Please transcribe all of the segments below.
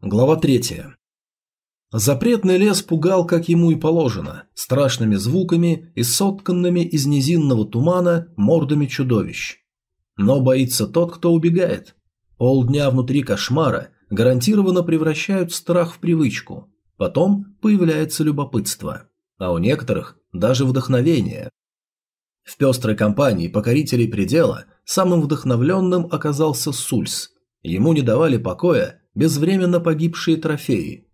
Глава 3. Запретный лес пугал, как ему и положено, страшными звуками и сотканными из низинного тумана мордами чудовищ. Но боится тот, кто убегает. Полдня внутри кошмара гарантированно превращают страх в привычку. Потом появляется любопытство. А у некоторых даже вдохновение. В пестрой компании покорителей предела самым вдохновленным оказался Сульс. Ему не давали покоя безвременно погибшие трофеи.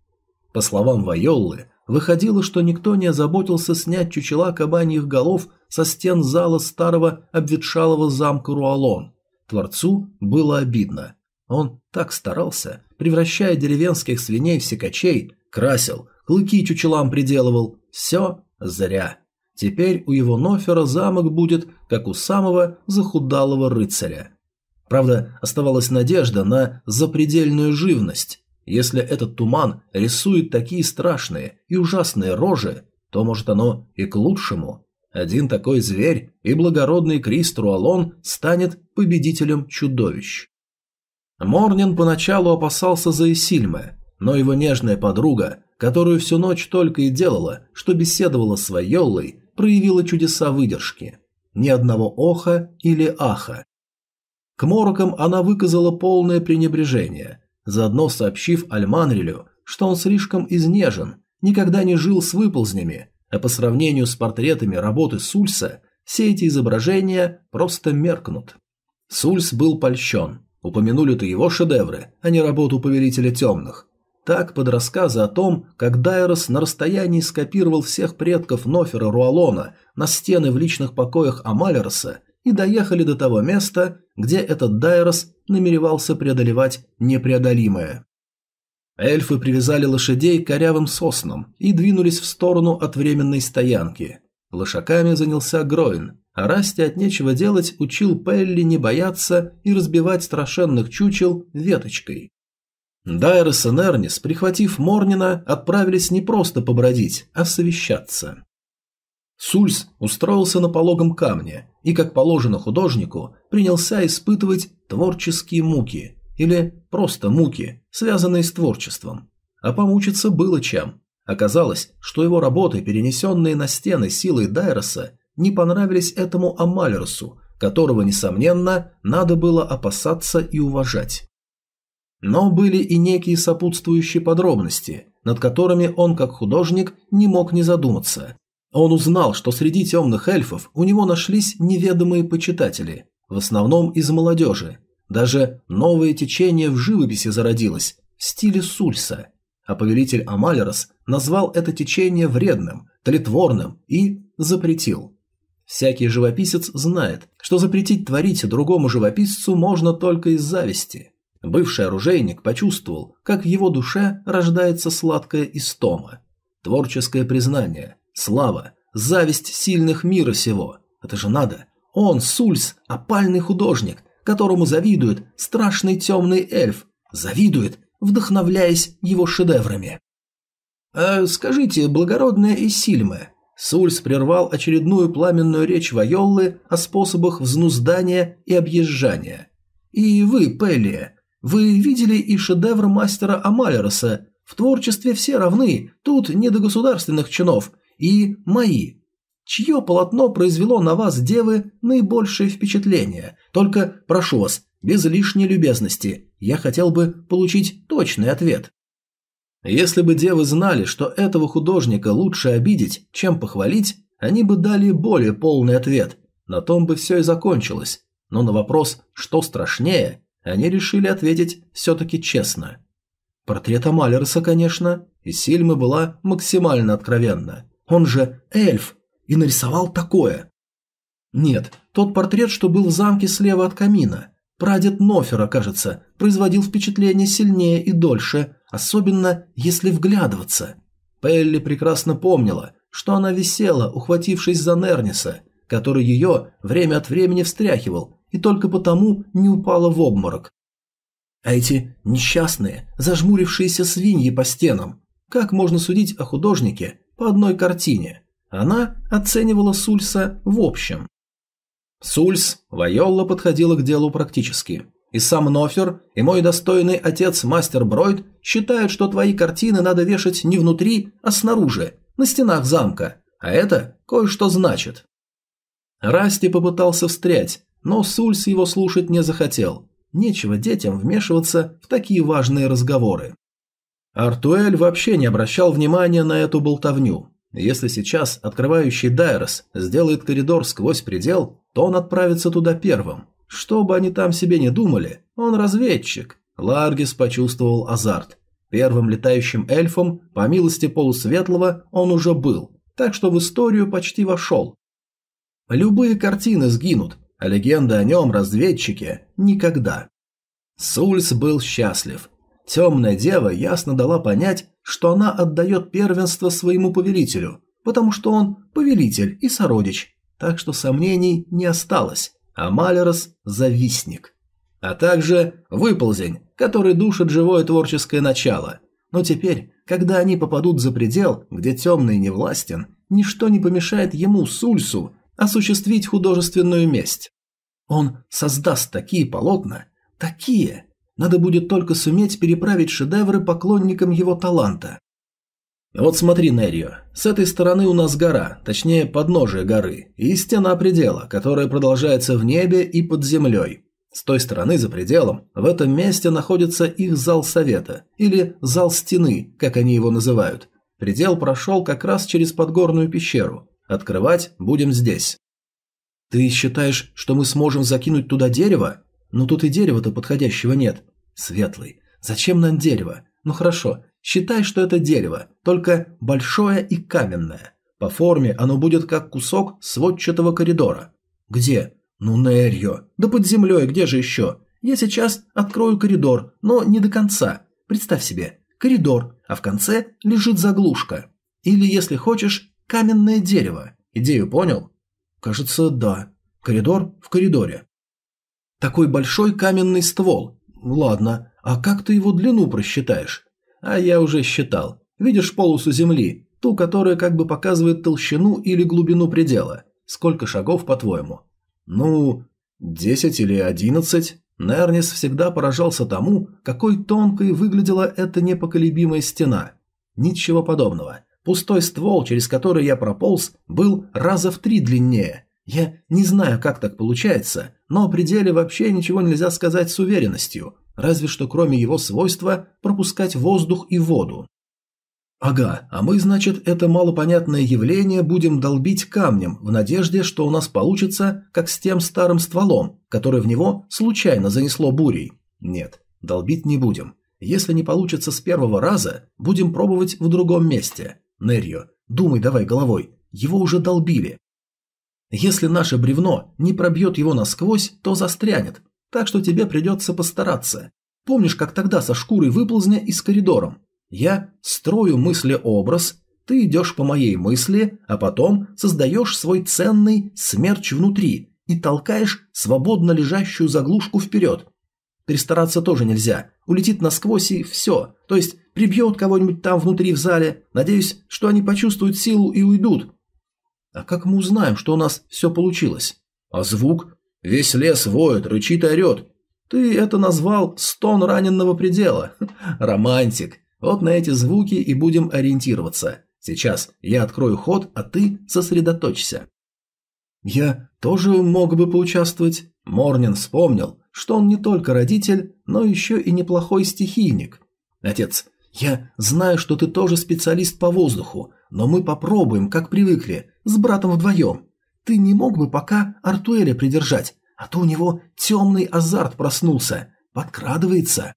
По словам Вайоллы, выходило, что никто не озаботился снять чучела кабаньих голов со стен зала старого обветшалого замка Руалон. Творцу было обидно. Он так старался, превращая деревенских свиней в секачей, красил, клыки чучелам приделывал. Все зря. Теперь у его Нофера замок будет, как у самого захудалого рыцаря. Правда, оставалась надежда на запредельную живность. Если этот туман рисует такие страшные и ужасные рожи, то, может, оно и к лучшему. Один такой зверь и благородный Крис Труалон станет победителем чудовищ. Морнин поначалу опасался за Исильме, но его нежная подруга, которую всю ночь только и делала, что беседовала с Вайоллой, проявила чудеса выдержки. Ни одного оха или аха, к морокам она выказала полное пренебрежение, заодно сообщив Альманрилю, что он слишком изнежен, никогда не жил с выползнями, а по сравнению с портретами работы Сульса, все эти изображения просто меркнут. Сульс был польщен. Упомянули-то его шедевры, а не работу Повелителя Темных. Так, под рассказы о том, как Дайрос на расстоянии скопировал всех предков Нофера Руалона на стены в личных покоях Амалерса, и доехали до того места, где этот Дайрос намеревался преодолевать непреодолимое. Эльфы привязали лошадей к корявым соснам и двинулись в сторону от временной стоянки. Лошаками занялся Гроин, а Расти от нечего делать учил Пелли не бояться и разбивать страшенных чучел веточкой. Дайрос и Нернис, прихватив Морнина, отправились не просто побродить, а совещаться. Сульс устроился на пологом камне и, как положено художнику, принялся испытывать творческие муки или просто муки, связанные с творчеством. А помучиться было чем. Оказалось, что его работы, перенесенные на стены силой Дайроса, не понравились этому Амалерсу, которого, несомненно, надо было опасаться и уважать. Но были и некие сопутствующие подробности, над которыми он, как художник, не мог не задуматься. Он узнал, что среди темных эльфов у него нашлись неведомые почитатели, в основном из молодежи. Даже новое течение в живописи зародилось, в стиле Сульса. А повелитель Амалерос назвал это течение вредным, тлетворным и запретил. Всякий живописец знает, что запретить творить другому живописцу можно только из зависти. Бывший оружейник почувствовал, как в его душе рождается сладкая истома. Творческое признание – Слава, зависть сильных мира сего. Это же надо. Он, Сульс, опальный художник, которому завидует страшный темный эльф. Завидует, вдохновляясь его шедеврами. «Э, «Скажите, благородная Исильме», Сульс прервал очередную пламенную речь Вайоллы о способах взнуздания и объезжания. «И вы, Пеллия, вы видели и шедевр мастера Амалероса? В творчестве все равны, тут не до государственных чинов, и мои. Чье полотно произвело на вас, девы, наибольшее впечатление? Только прошу вас, без лишней любезности, я хотел бы получить точный ответ. Если бы девы знали, что этого художника лучше обидеть, чем похвалить, они бы дали более полный ответ. На том бы все и закончилось. Но на вопрос «что страшнее?» они решили ответить все-таки честно. Портрет Амалерса, конечно, и Сильма была максимально откровенна. Он же эльф и нарисовал такое. Нет, тот портрет, что был в замке слева от камина. Прадед Нофера, кажется, производил впечатление сильнее и дольше, особенно если вглядываться. Пелли прекрасно помнила, что она висела, ухватившись за Нерниса, который ее время от времени встряхивал, и только потому не упала в обморок. А эти несчастные, зажмурившиеся свиньи по стенам. Как можно судить о художнике, по одной картине. Она оценивала Сульса в общем. Сульс, Вайолла подходила к делу практически. И сам Нофер, и мой достойный отец Мастер Бройд считают, что твои картины надо вешать не внутри, а снаружи, на стенах замка. А это кое-что значит. Расти попытался встрять, но Сульс его слушать не захотел. Нечего детям вмешиваться в такие важные разговоры. Артуэль вообще не обращал внимания на эту болтовню. Если сейчас открывающий Дайрос сделает коридор сквозь предел, то он отправится туда первым. Что бы они там себе не думали, он разведчик. Ларгис почувствовал азарт. Первым летающим эльфом, по милости полусветлого, он уже был, так что в историю почти вошел. Любые картины сгинут, а легенда о нем, разведчике, никогда. Сульс был счастлив. Темная дева ясно дала понять, что она отдает первенство своему повелителю, потому что он повелитель и сородич, так что сомнений не осталось, а Малерос – завистник. А также выползень, который душит живое творческое начало. Но теперь, когда они попадут за предел, где темный не властен, ничто не помешает ему, Сульсу, осуществить художественную месть. Он создаст такие полотна, такие. Надо будет только суметь переправить шедевры поклонникам его таланта. Вот смотри, Нерио, с этой стороны у нас гора, точнее подножие горы, и стена предела, которая продолжается в небе и под землей. С той стороны, за пределом, в этом месте находится их зал совета, или зал стены, как они его называют. Предел прошел как раз через подгорную пещеру. Открывать будем здесь. Ты считаешь, что мы сможем закинуть туда дерево? Но тут и дерева-то подходящего нет. Светлый, зачем нам дерево? Ну хорошо, считай, что это дерево, только большое и каменное. По форме оно будет как кусок сводчатого коридора. Где? Ну, Нерьо. Да под землей, где же еще? Я сейчас открою коридор, но не до конца. Представь себе, коридор, а в конце лежит заглушка. Или, если хочешь, каменное дерево. Идею понял? Кажется, да. Коридор в коридоре. Такой большой каменный ствол. Ладно, а как ты его длину просчитаешь? А я уже считал. Видишь полосу земли, ту, которая как бы показывает толщину или глубину предела. Сколько шагов, по-твоему? Ну, десять или одиннадцать. Нернис всегда поражался тому, какой тонкой выглядела эта непоколебимая стена. Ничего подобного. Пустой ствол, через который я прополз, был раза в три длиннее. Я не знаю, как так получается, но о пределе вообще ничего нельзя сказать с уверенностью, разве что кроме его свойства пропускать воздух и воду. Ага, а мы, значит, это малопонятное явление будем долбить камнем в надежде, что у нас получится, как с тем старым стволом, который в него случайно занесло бурей. Нет, долбить не будем. Если не получится с первого раза, будем пробовать в другом месте. Нерьо, думай давай головой, его уже долбили. Если наше бревно не пробьет его насквозь, то застрянет, так что тебе придется постараться. Помнишь, как тогда со шкурой выползня и с коридором? Я строю мысли-образ, ты идешь по моей мысли, а потом создаешь свой ценный смерч внутри и толкаешь свободно лежащую заглушку вперед. Перестараться тоже нельзя, улетит насквозь и все, то есть прибьет кого-нибудь там внутри в зале. Надеюсь, что они почувствуют силу и уйдут. А как мы узнаем, что у нас все получилось? А звук? Весь лес воет, рычит и орет. Ты это назвал стон раненного предела. Романтик. Вот на эти звуки и будем ориентироваться. Сейчас я открою ход, а ты сосредоточься. Я тоже мог бы поучаствовать. Морнин вспомнил, что он не только родитель, но еще и неплохой стихийник. Отец, «Я знаю, что ты тоже специалист по воздуху, но мы попробуем, как привыкли, с братом вдвоем. Ты не мог бы пока Артуэля придержать, а то у него темный азарт проснулся, подкрадывается».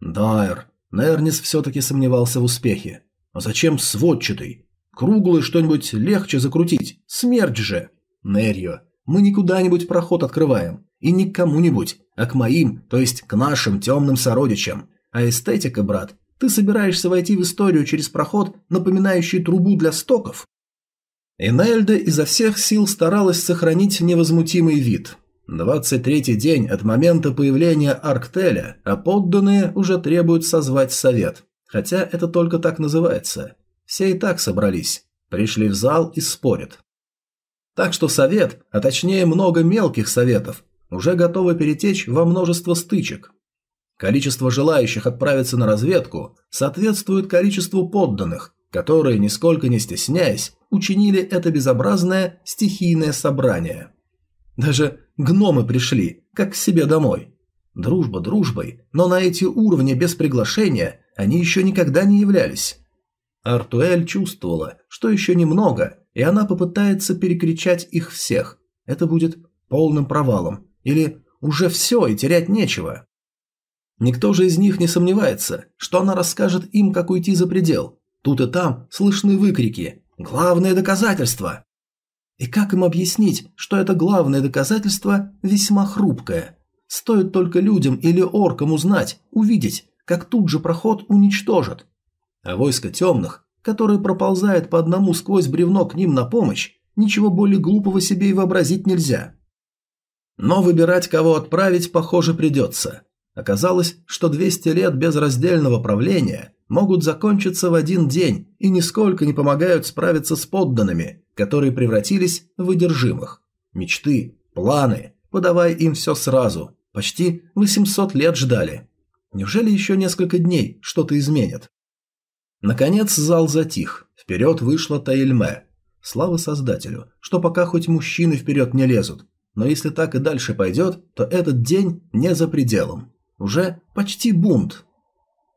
«Дайр». Нернис все-таки сомневался в успехе. «А зачем сводчатый? Круглый что-нибудь легче закрутить. Смерть же!» «Нерьо, мы не куда-нибудь проход открываем. И не к кому-нибудь, а к моим, то есть к нашим темным сородичам. А эстетика, брат, ты собираешься войти в историю через проход, напоминающий трубу для стоков? Энельда изо всех сил старалась сохранить невозмутимый вид. Двадцать третий день от момента появления Арктеля, а подданные уже требуют созвать совет. Хотя это только так называется. Все и так собрались. Пришли в зал и спорят. Так что совет, а точнее много мелких советов, уже готова перетечь во множество стычек. Количество желающих отправиться на разведку соответствует количеству подданных, которые, нисколько не стесняясь, учинили это безобразное стихийное собрание. Даже гномы пришли, как к себе домой. Дружба дружбой, но на эти уровни без приглашения они еще никогда не являлись. Артуэль чувствовала, что еще немного, и она попытается перекричать их всех. Это будет полным провалом. Или уже все и терять нечего. Никто же из них не сомневается, что она расскажет им, как уйти за предел. Тут и там слышны выкрики «Главное доказательство!». И как им объяснить, что это главное доказательство весьма хрупкое? Стоит только людям или оркам узнать, увидеть, как тут же проход уничтожат. А войско темных, которое проползает по одному сквозь бревно к ним на помощь, ничего более глупого себе и вообразить нельзя. Но выбирать, кого отправить, похоже, придется. Оказалось, что 200 лет безраздельного правления могут закончиться в один день и нисколько не помогают справиться с подданными, которые превратились в одержимых. Мечты, планы, подавай им все сразу. Почти 800 лет ждали. Неужели еще несколько дней что-то изменит? Наконец зал затих. Вперед вышла Таильме. Слава Создателю, что пока хоть мужчины вперед не лезут. Но если так и дальше пойдет, то этот день не за пределом. Уже почти бунт.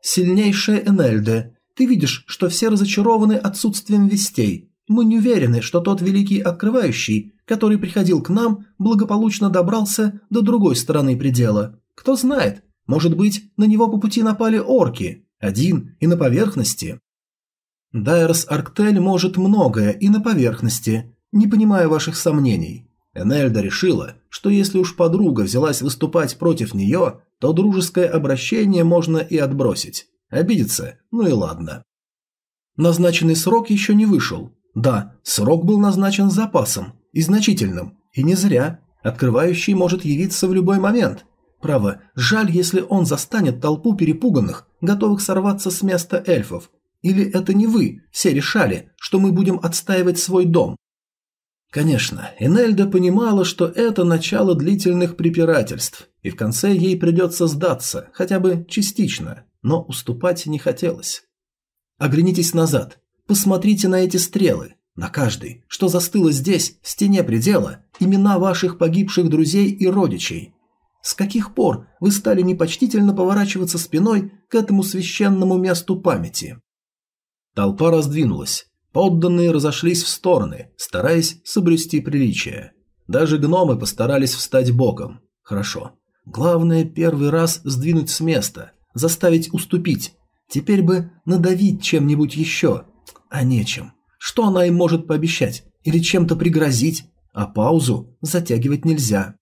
Сильнейшая Энельде, ты видишь, что все разочарованы отсутствием вестей. Мы не уверены, что тот великий открывающий, который приходил к нам, благополучно добрался до другой стороны предела. Кто знает, может быть, на него по пути напали орки, один и на поверхности. Дайрос Арктель может многое и на поверхности, не понимая ваших сомнений. Энельда решила, что если уж подруга взялась выступать против нее, то дружеское обращение можно и отбросить. Обидеться, ну и ладно. Назначенный срок еще не вышел. Да, срок был назначен с запасом, и значительным, и не зря. Открывающий может явиться в любой момент. Право, жаль, если он застанет толпу перепуганных, готовых сорваться с места эльфов. Или это не вы все решали, что мы будем отстаивать свой дом? Конечно, Энельда понимала, что это начало длительных препирательств, и в конце ей придется сдаться, хотя бы частично, но уступать не хотелось. Оглянитесь назад, посмотрите на эти стрелы, на каждый, что застыло здесь, в стене предела, имена ваших погибших друзей и родичей. С каких пор вы стали непочтительно поворачиваться спиной к этому священному месту памяти? Толпа раздвинулась, Подданные разошлись в стороны, стараясь соблюсти приличие. Даже гномы постарались встать боком. Хорошо. Главное первый раз сдвинуть с места, заставить уступить. Теперь бы надавить чем-нибудь еще. А нечем. Что она им может пообещать? Или чем-то пригрозить? А паузу затягивать нельзя.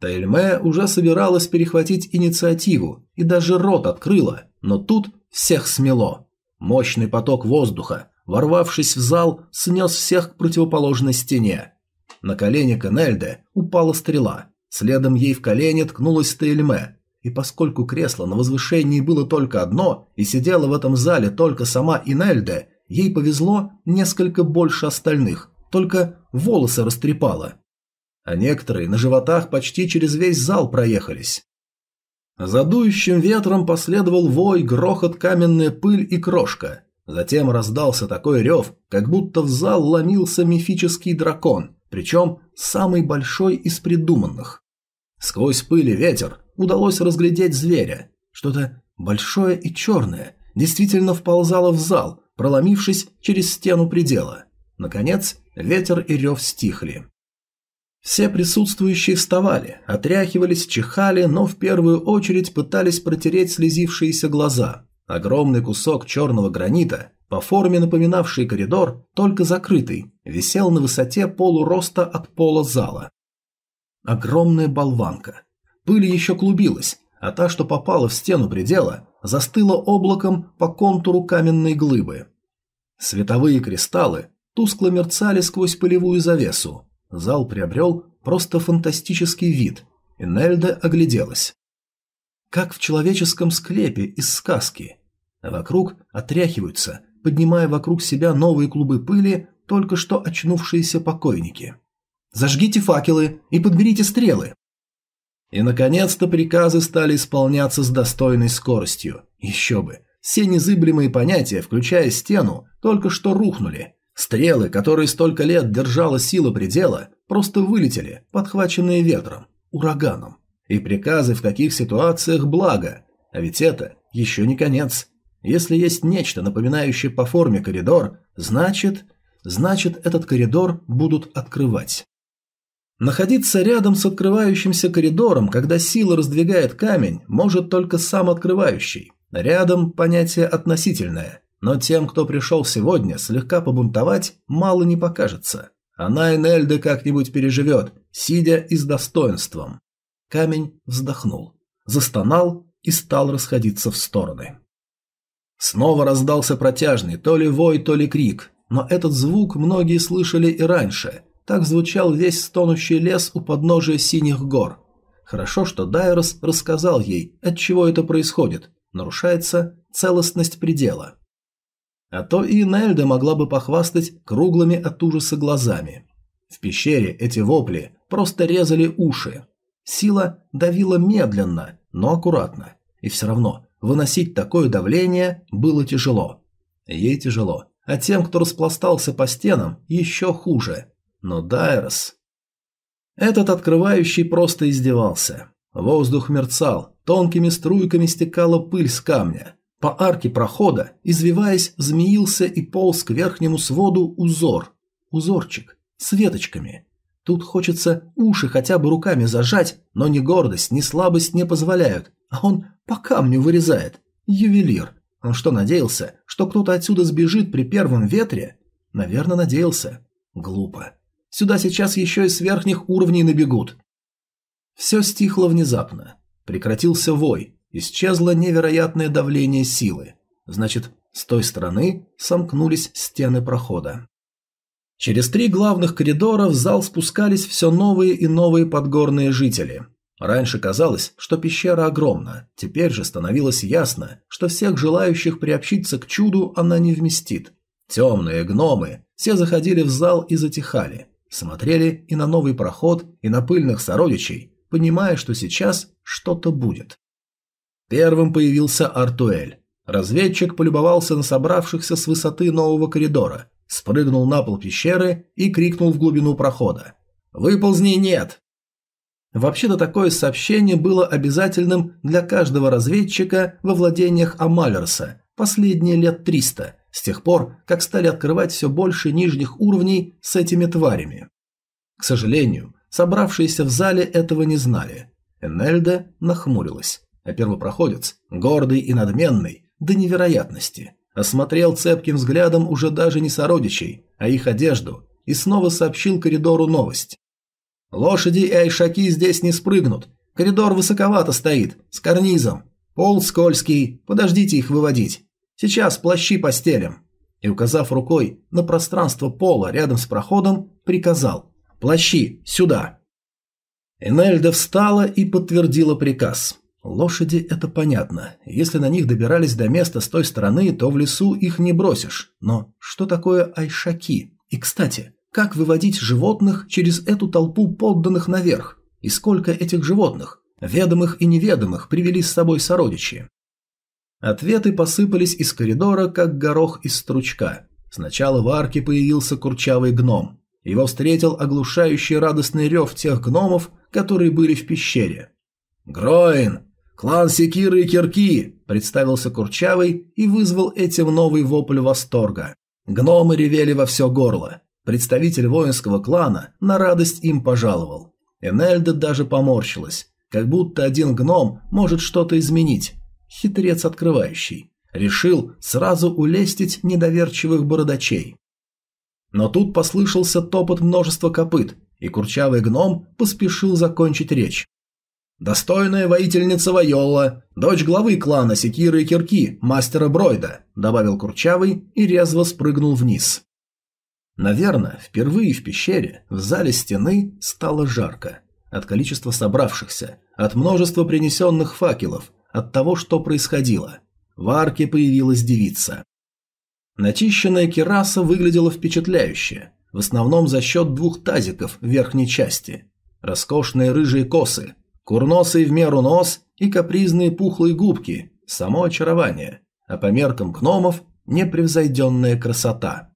Тайльме уже собиралась перехватить инициативу и даже рот открыла, но тут всех смело. Мощный поток воздуха, ворвавшись в зал, снес всех к противоположной стене. На колени Кенельде упала стрела, следом ей в колени ткнулась Тейльме, и поскольку кресло на возвышении было только одно, и сидела в этом зале только сама Инельде, ей повезло несколько больше остальных, только волосы растрепало. А некоторые на животах почти через весь зал проехались. За дующим ветром последовал вой, грохот, каменная пыль и крошка. Затем раздался такой рев, как будто в зал ломился мифический дракон, причем самый большой из придуманных. Сквозь пыль и ветер удалось разглядеть зверя. Что-то большое и черное действительно вползало в зал, проломившись через стену предела. Наконец, ветер и рев стихли. Все присутствующие вставали, отряхивались, чихали, но в первую очередь пытались протереть слезившиеся глаза. Огромный кусок черного гранита, по форме напоминавший коридор, только закрытый, висел на высоте полуроста от пола зала. Огромная болванка. Пыль еще клубилась, а та, что попала в стену предела, застыла облаком по контуру каменной глыбы. Световые кристаллы тускло мерцали сквозь пылевую завесу. Зал приобрел просто фантастический вид, и Нельда огляделась как в человеческом склепе из сказки. Вокруг отряхиваются, поднимая вокруг себя новые клубы пыли, только что очнувшиеся покойники. «Зажгите факелы и подберите стрелы!» И, наконец-то, приказы стали исполняться с достойной скоростью. Еще бы. Все незыблемые понятия, включая стену, только что рухнули. Стрелы, которые столько лет держала сила предела, просто вылетели, подхваченные ветром, ураганом. И приказы в таких ситуациях благо. А ведь это еще не конец. Если есть нечто, напоминающее по форме коридор, значит... Значит, этот коридор будут открывать. Находиться рядом с открывающимся коридором, когда сила раздвигает камень, может только сам открывающий. Рядом понятие относительное, но тем, кто пришел сегодня, слегка побунтовать, мало не покажется. Она Энельда как-нибудь переживет, сидя и с достоинством. Камень вздохнул, застонал и стал расходиться в стороны. Снова раздался протяжный то ли вой, то ли крик, но этот звук многие слышали и раньше. Так звучал весь стонущий лес у подножия синих гор. Хорошо, что Дайрос рассказал ей, от чего это происходит. Нарушается целостность предела. А то и Нельда могла бы похвастать круглыми от ужаса глазами. В пещере эти вопли просто резали уши. Сила давила медленно, но аккуратно. И все равно выносить такое давление было тяжело. Ей тяжело, а тем, кто распластался по стенам, еще хуже. Но Дайрос... Этот открывающий просто издевался. Воздух мерцал, тонкими струйками стекала пыль с камня. По арке прохода, извиваясь, змеился и полз к верхнему своду узор. Узорчик. С веточками. Тут хочется уши хотя бы руками зажать, но ни гордость, ни слабость не позволяют, а он по камню вырезает. Ювелир. Он что, надеялся, что кто-то отсюда сбежит при первом ветре? Наверное, надеялся. Глупо. Сюда сейчас еще и с верхних уровней набегут. Все стихло внезапно. Прекратился вой. Исчезло невероятное давление силы. Значит, с той стороны сомкнулись стены прохода. Через три главных коридора в зал спускались все новые и новые подгорные жители. Раньше казалось, что пещера огромна, теперь же становилось ясно, что всех желающих приобщиться к чуду она не вместит. Темные гномы все заходили в зал и затихали, смотрели и на новый проход, и на пыльных сородичей, понимая, что сейчас что-то будет. Первым появился Артуэль. Разведчик полюбовался на собравшихся с высоты нового коридора, спрыгнул на пол пещеры и крикнул в глубину прохода. «Выползни нет! Вообще-то такое сообщение было обязательным для каждого разведчика во владениях Амалерса последние лет 300, с тех пор, как стали открывать все больше нижних уровней с этими тварями. К сожалению, собравшиеся в зале этого не знали. Энельда нахмурилась, а первопроходец, гордый и надменный, до невероятности, осмотрел цепким взглядом уже даже не сородичей, а их одежду, и снова сообщил коридору новость. Лошади и айшаки здесь не спрыгнут. Коридор высоковато стоит, с карнизом. Пол скользкий, подождите их выводить. Сейчас плащи постелим. И, указав рукой на пространство пола рядом с проходом, приказал «Плащи, сюда!». Энельда встала и подтвердила приказ. Лошади – это понятно. Если на них добирались до места с той стороны, то в лесу их не бросишь. Но что такое айшаки? И, кстати, как выводить животных через эту толпу подданных наверх? И сколько этих животных, ведомых и неведомых, привели с собой сородичи? Ответы посыпались из коридора, как горох из стручка. Сначала в арке появился курчавый гном. Его встретил оглушающий радостный рев тех гномов, которые были в пещере. «Гроин! Клан Секиры и Кирки!» – представился Курчавый и вызвал этим новый вопль восторга. Гномы ревели во все горло. Представитель воинского клана на радость им пожаловал. Энельда даже поморщилась, как будто один гном может что-то изменить. Хитрец открывающий. Решил сразу улестить недоверчивых бородачей. Но тут послышался топот множества копыт, и курчавый гном поспешил закончить речь. «Достойная воительница Вайола, дочь главы клана Секиры и Кирки, мастера Бройда», добавил Курчавый и резво спрыгнул вниз. Наверное, впервые в пещере, в зале стены, стало жарко. От количества собравшихся, от множества принесенных факелов, от того, что происходило. В арке появилась девица. Начищенная кераса выглядела впечатляюще, в основном за счет двух тазиков верхней части. Роскошные рыжие косы, Курносый в меру нос и капризные пухлые губки – само очарование, а по меркам гномов – непревзойденная красота.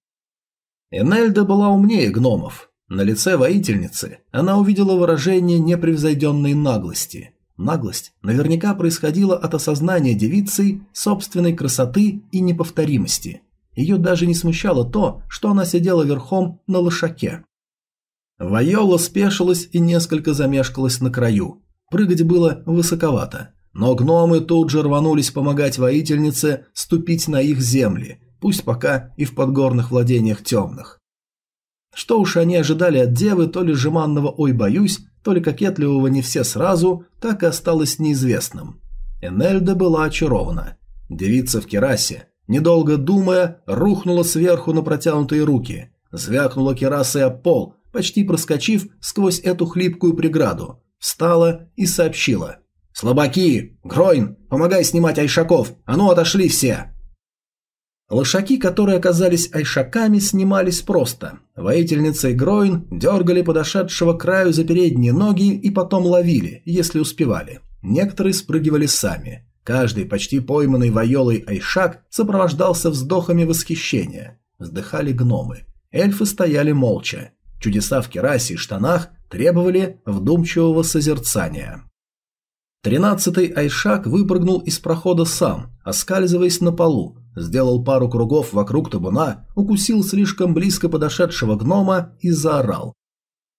Энельда была умнее гномов. На лице воительницы она увидела выражение непревзойденной наглости. Наглость наверняка происходила от осознания девицей собственной красоты и неповторимости. Ее даже не смущало то, что она сидела верхом на лошаке. Вайола спешилась и несколько замешкалась на краю. Прыгать было высоковато. Но гномы тут же рванулись помогать воительнице ступить на их земли, пусть пока и в подгорных владениях темных. Что уж они ожидали от девы, то ли жеманного «ой, боюсь», то ли кокетливого «не все сразу», так и осталось неизвестным. Энельда была очарована. Девица в керасе, недолго думая, рухнула сверху на протянутые руки, звякнула керасой об пол, почти проскочив сквозь эту хлипкую преграду, встала и сообщила. «Слабаки! Гройн! Помогай снимать айшаков! А ну, отошли все!» Лошаки, которые оказались айшаками, снимались просто. Воительница и Гройн дергали подошедшего краю за передние ноги и потом ловили, если успевали. Некоторые спрыгивали сами. Каждый почти пойманный вайолой айшак сопровождался вздохами восхищения. Вздыхали гномы. Эльфы стояли молча. Чудеса в керасе и штанах требовали вдумчивого созерцания. Тринадцатый Айшак выпрыгнул из прохода сам, оскальзываясь на полу, сделал пару кругов вокруг табуна, укусил слишком близко подошедшего гнома и заорал.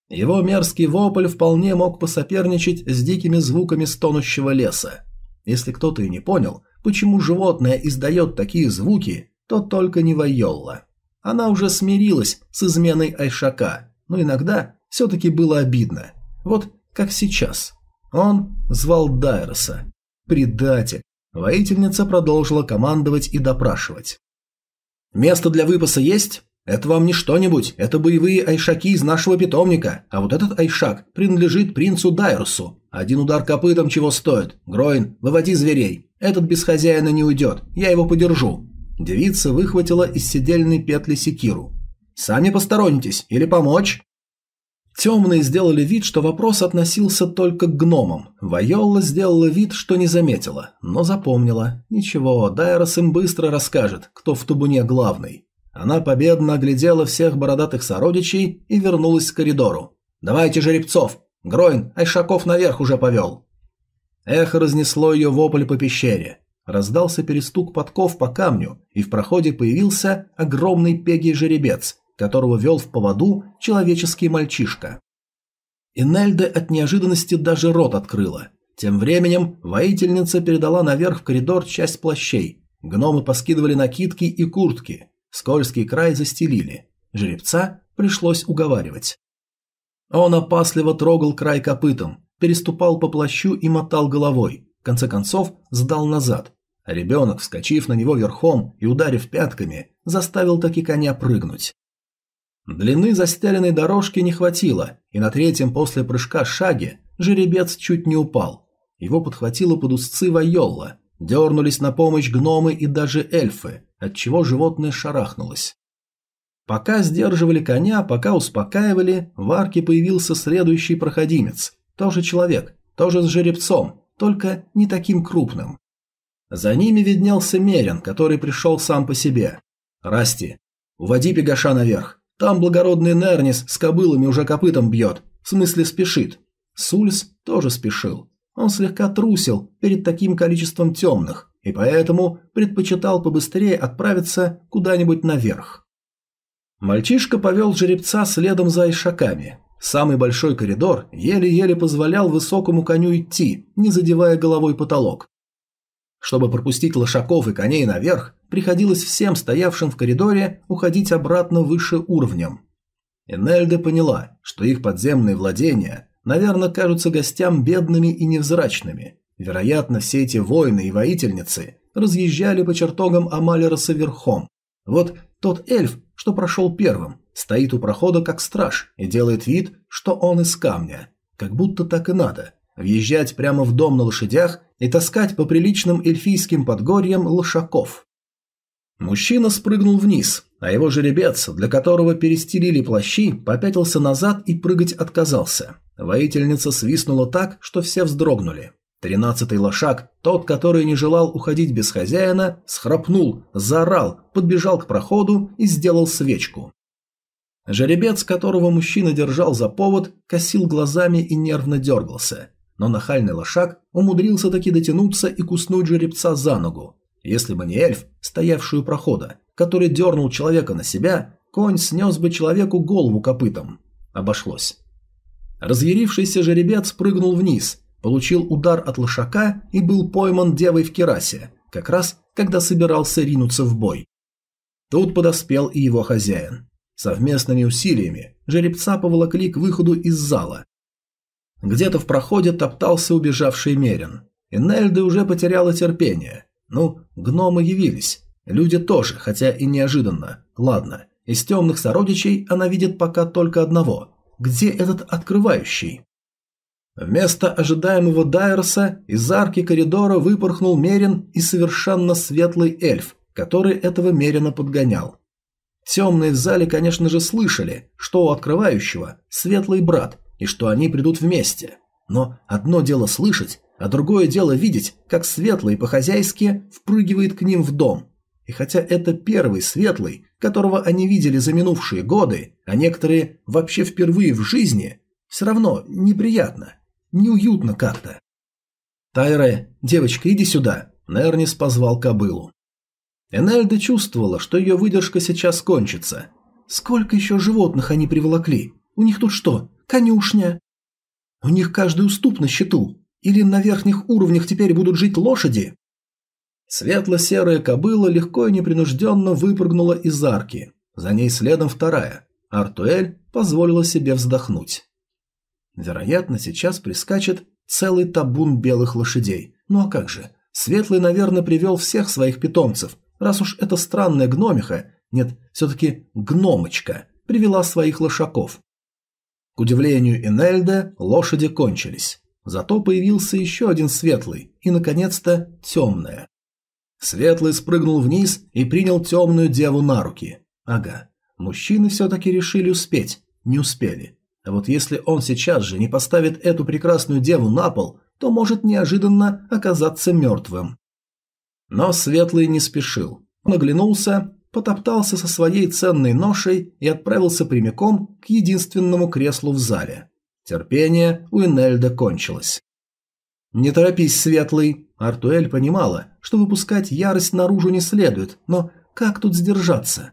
Его мерзкий вопль вполне мог посоперничать с дикими звуками стонущего леса. Если кто-то и не понял, почему животное издает такие звуки, то только не Вайолла. Она уже смирилась с изменой Айшака, но иногда все-таки было обидно. Вот как сейчас. Он звал Дайроса. Предатель. Воительница продолжила командовать и допрашивать. «Место для выпаса есть? Это вам не что-нибудь, это боевые айшаки из нашего питомника, а вот этот айшак принадлежит принцу Дайрусу. Один удар копытом чего стоит. Гроин, выводи зверей. Этот без хозяина не уйдет, я его подержу». Девица выхватила из седельной петли секиру. «Сами посторонитесь или помочь?» Темные сделали вид, что вопрос относился только к гномам. Вайолла сделала вид, что не заметила, но запомнила. Ничего, Дайрос им быстро расскажет, кто в табуне главный. Она победно оглядела всех бородатых сородичей и вернулась к коридору. «Давайте жеребцов! Гройн, Айшаков наверх уже повел!» Эхо разнесло ее вопль по пещере. Раздался перестук подков по камню, и в проходе появился огромный пегий жеребец, которого вел в поводу человеческий мальчишка. Инельда от неожиданности даже рот открыла. Тем временем воительница передала наверх в коридор часть плащей. Гномы поскидывали накидки и куртки. Скользкий край застелили. Жеребца пришлось уговаривать. Он опасливо трогал край копытом, переступал по плащу и мотал головой. В конце концов, сдал назад. Ребенок, вскочив на него верхом и ударив пятками, заставил таки коня прыгнуть. Длины застеленной дорожки не хватило, и на третьем после прыжка шаге жеребец чуть не упал. Его подхватило под узцы Вайолла, дернулись на помощь гномы и даже эльфы, отчего животное шарахнулось. Пока сдерживали коня, пока успокаивали, в арке появился следующий проходимец. Тоже человек, тоже с жеребцом, только не таким крупным. За ними виднелся Мерин, который пришел сам по себе. «Расти, уводи Пегаша наверх. Там благородный Нернис с кобылами уже копытом бьет, в смысле спешит. Сульс тоже спешил. Он слегка трусил перед таким количеством темных, и поэтому предпочитал побыстрее отправиться куда-нибудь наверх. Мальчишка повел жеребца следом за ишаками. Самый большой коридор еле-еле позволял высокому коню идти, не задевая головой потолок. Чтобы пропустить лошаков и коней наверх, приходилось всем стоявшим в коридоре уходить обратно выше уровнем. Энельда поняла, что их подземные владения, наверное, кажутся гостям бедными и невзрачными. Вероятно, все эти воины и воительницы разъезжали по чертогам Амалероса верхом. Вот тот эльф, что прошел первым, стоит у прохода как страж и делает вид, что он из камня. Как будто так и надо. Въезжать прямо в дом на лошадях и таскать по приличным эльфийским подгорьям лошаков. Мужчина спрыгнул вниз, а его жеребец, для которого перестелили плащи, попятился назад и прыгать отказался. Воительница свистнула так, что все вздрогнули. Тринадцатый лошак, тот, который не желал уходить без хозяина, схрапнул, заорал, подбежал к проходу и сделал свечку. Жеребец, которого мужчина держал за повод, косил глазами и нервно дергался. Но нахальный лошак умудрился таки дотянуться и куснуть жеребца за ногу. Если бы не эльф, стоявший у прохода, который дернул человека на себя, конь снес бы человеку голову копытом. Обошлось. Разъярившийся жеребец прыгнул вниз, получил удар от лошака и был пойман девой в керасе, как раз когда собирался ринуться в бой. Тут подоспел и его хозяин. Совместными усилиями жеребца поволокли к выходу из зала. Где-то в проходе топтался убежавший Мерин. И Нельда уже потеряла терпение. Ну, гномы явились. Люди тоже, хотя и неожиданно. Ладно, из темных сородичей она видит пока только одного. Где этот открывающий? Вместо ожидаемого Дайроса из арки коридора выпорхнул Мерин и совершенно светлый эльф, который этого Мерина подгонял. Темные в зале, конечно же, слышали, что у открывающего светлый брат и что они придут вместе. Но одно дело слышать, а другое дело видеть, как светлый по-хозяйски впрыгивает к ним в дом. И хотя это первый светлый, которого они видели за минувшие годы, а некоторые вообще впервые в жизни, все равно неприятно, неуютно как-то. «Тайре, девочка, иди сюда», – Нернис позвал кобылу. Энельда чувствовала, что ее выдержка сейчас кончится. Сколько еще животных они приволокли? У них тут что, конюшня? У них каждый уступ на счету. Или на верхних уровнях теперь будут жить лошади? Светло-серая кобыла легко и непринужденно выпрыгнула из арки. За ней следом вторая. Артуэль позволила себе вздохнуть. Вероятно, сейчас прискачет целый табун белых лошадей. Ну а как же? Светлый, наверное, привел всех своих питомцев, раз уж эта странная гномиха, нет, все-таки гномочка, привела своих лошаков. Удивлению Энельда, лошади кончились. Зато появился еще один светлый и, наконец-то, темная. Светлый спрыгнул вниз и принял темную деву на руки. Ага, мужчины все-таки решили успеть, не успели. А вот если он сейчас же не поставит эту прекрасную деву на пол, то может неожиданно оказаться мертвым. Но Светлый не спешил. Он оглянулся, потоптался со своей ценной ношей и отправился прямиком к единственному креслу в зале. Терпение у Энельда кончилось. «Не торопись, Светлый!» Артуэль понимала, что выпускать ярость наружу не следует, но как тут сдержаться?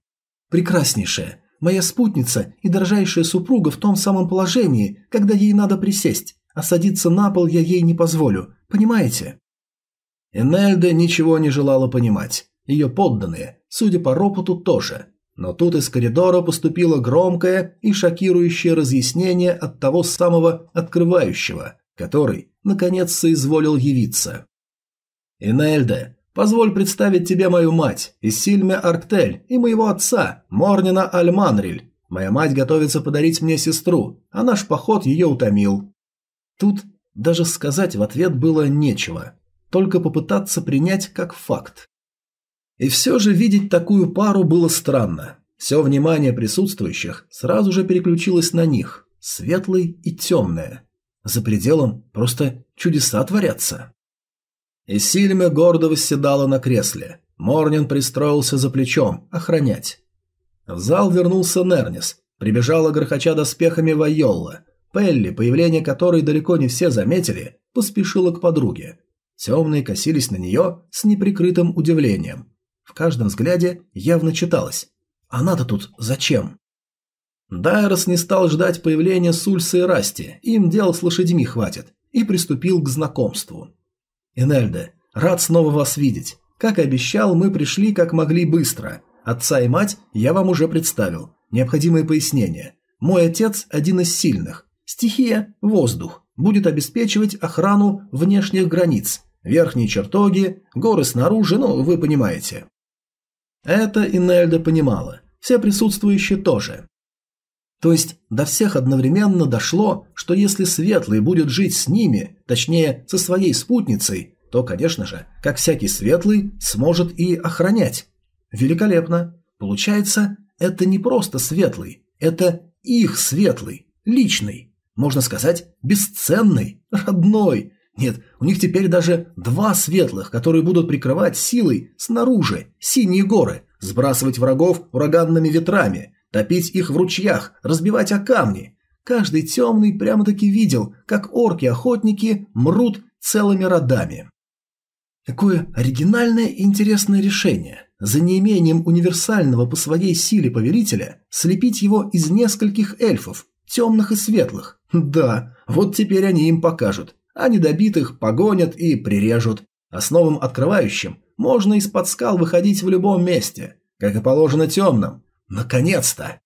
«Прекраснейшая, моя спутница и дорожайшая супруга в том самом положении, когда ей надо присесть, а садиться на пол я ей не позволю, понимаете?» Энельда ничего не желала понимать. Ее подданные, судя по ропоту, тоже. Но тут из коридора поступило громкое и шокирующее разъяснение от того самого открывающего, который, наконец, соизволил явиться. «Энельда, позволь представить тебе мою мать, Исильме Арктель, и моего отца, Морнина Альманриль. Моя мать готовится подарить мне сестру, а наш поход ее утомил». Тут даже сказать в ответ было нечего только попытаться принять как факт. И все же видеть такую пару было странно. Все внимание присутствующих сразу же переключилось на них, светлый и темное. За пределом просто чудеса творятся. И Сильме гордо восседала на кресле. Морнин пристроился за плечом, охранять. В зал вернулся Нернис, прибежала грохоча доспехами Вайолла. Пелли, появление которой далеко не все заметили, поспешила к подруге. Темные косились на нее с неприкрытым удивлением. Каждом взгляде явно читалось «Она-то тут зачем?». Дайрос не стал ждать появления Сульса и Расти, им дел с лошадьми хватит, и приступил к знакомству. «Энельда, рад снова вас видеть. Как и обещал, мы пришли как могли быстро. Отца и мать я вам уже представил. Необходимые пояснения. Мой отец один из сильных. Стихия – воздух. Будет обеспечивать охрану внешних границ, Верхние чертоги, горы снаружи, ну, вы понимаете. Это Инельда понимала. Все присутствующие тоже. То есть до всех одновременно дошло, что если Светлый будет жить с ними, точнее, со своей спутницей, то, конечно же, как всякий Светлый, сможет и охранять. Великолепно. Получается, это не просто Светлый, это их Светлый, личный. можно сказать, бесценный, родной. Нет, у них теперь даже два светлых, которые будут прикрывать силой снаружи синие горы, сбрасывать врагов ураганными ветрами, топить их в ручьях, разбивать о камни. Каждый темный прямо-таки видел, как орки-охотники мрут целыми родами. Какое оригинальное и интересное решение. За неимением универсального по своей силе повелителя слепить его из нескольких эльфов, темных и светлых. Да, вот теперь они им покажут. А недобитых погонят и прирежут. Основам открывающим можно из-под скал выходить в любом месте, как и положено темным. Наконец-то!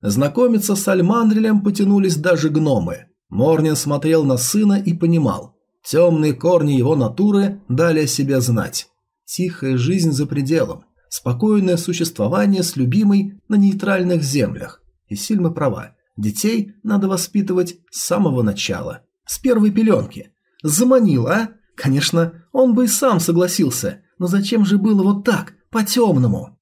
Знакомиться с Альмандрелем потянулись даже гномы. Морнин смотрел на сына и понимал. Темные корни его натуры дали о себе знать. Тихая жизнь за пределом, спокойное существование с любимой на нейтральных землях. И Сильма права. Детей надо воспитывать с самого начала. С первой пеленки. Заманил, а? Конечно, он бы и сам согласился, но зачем же было вот так, по-темному?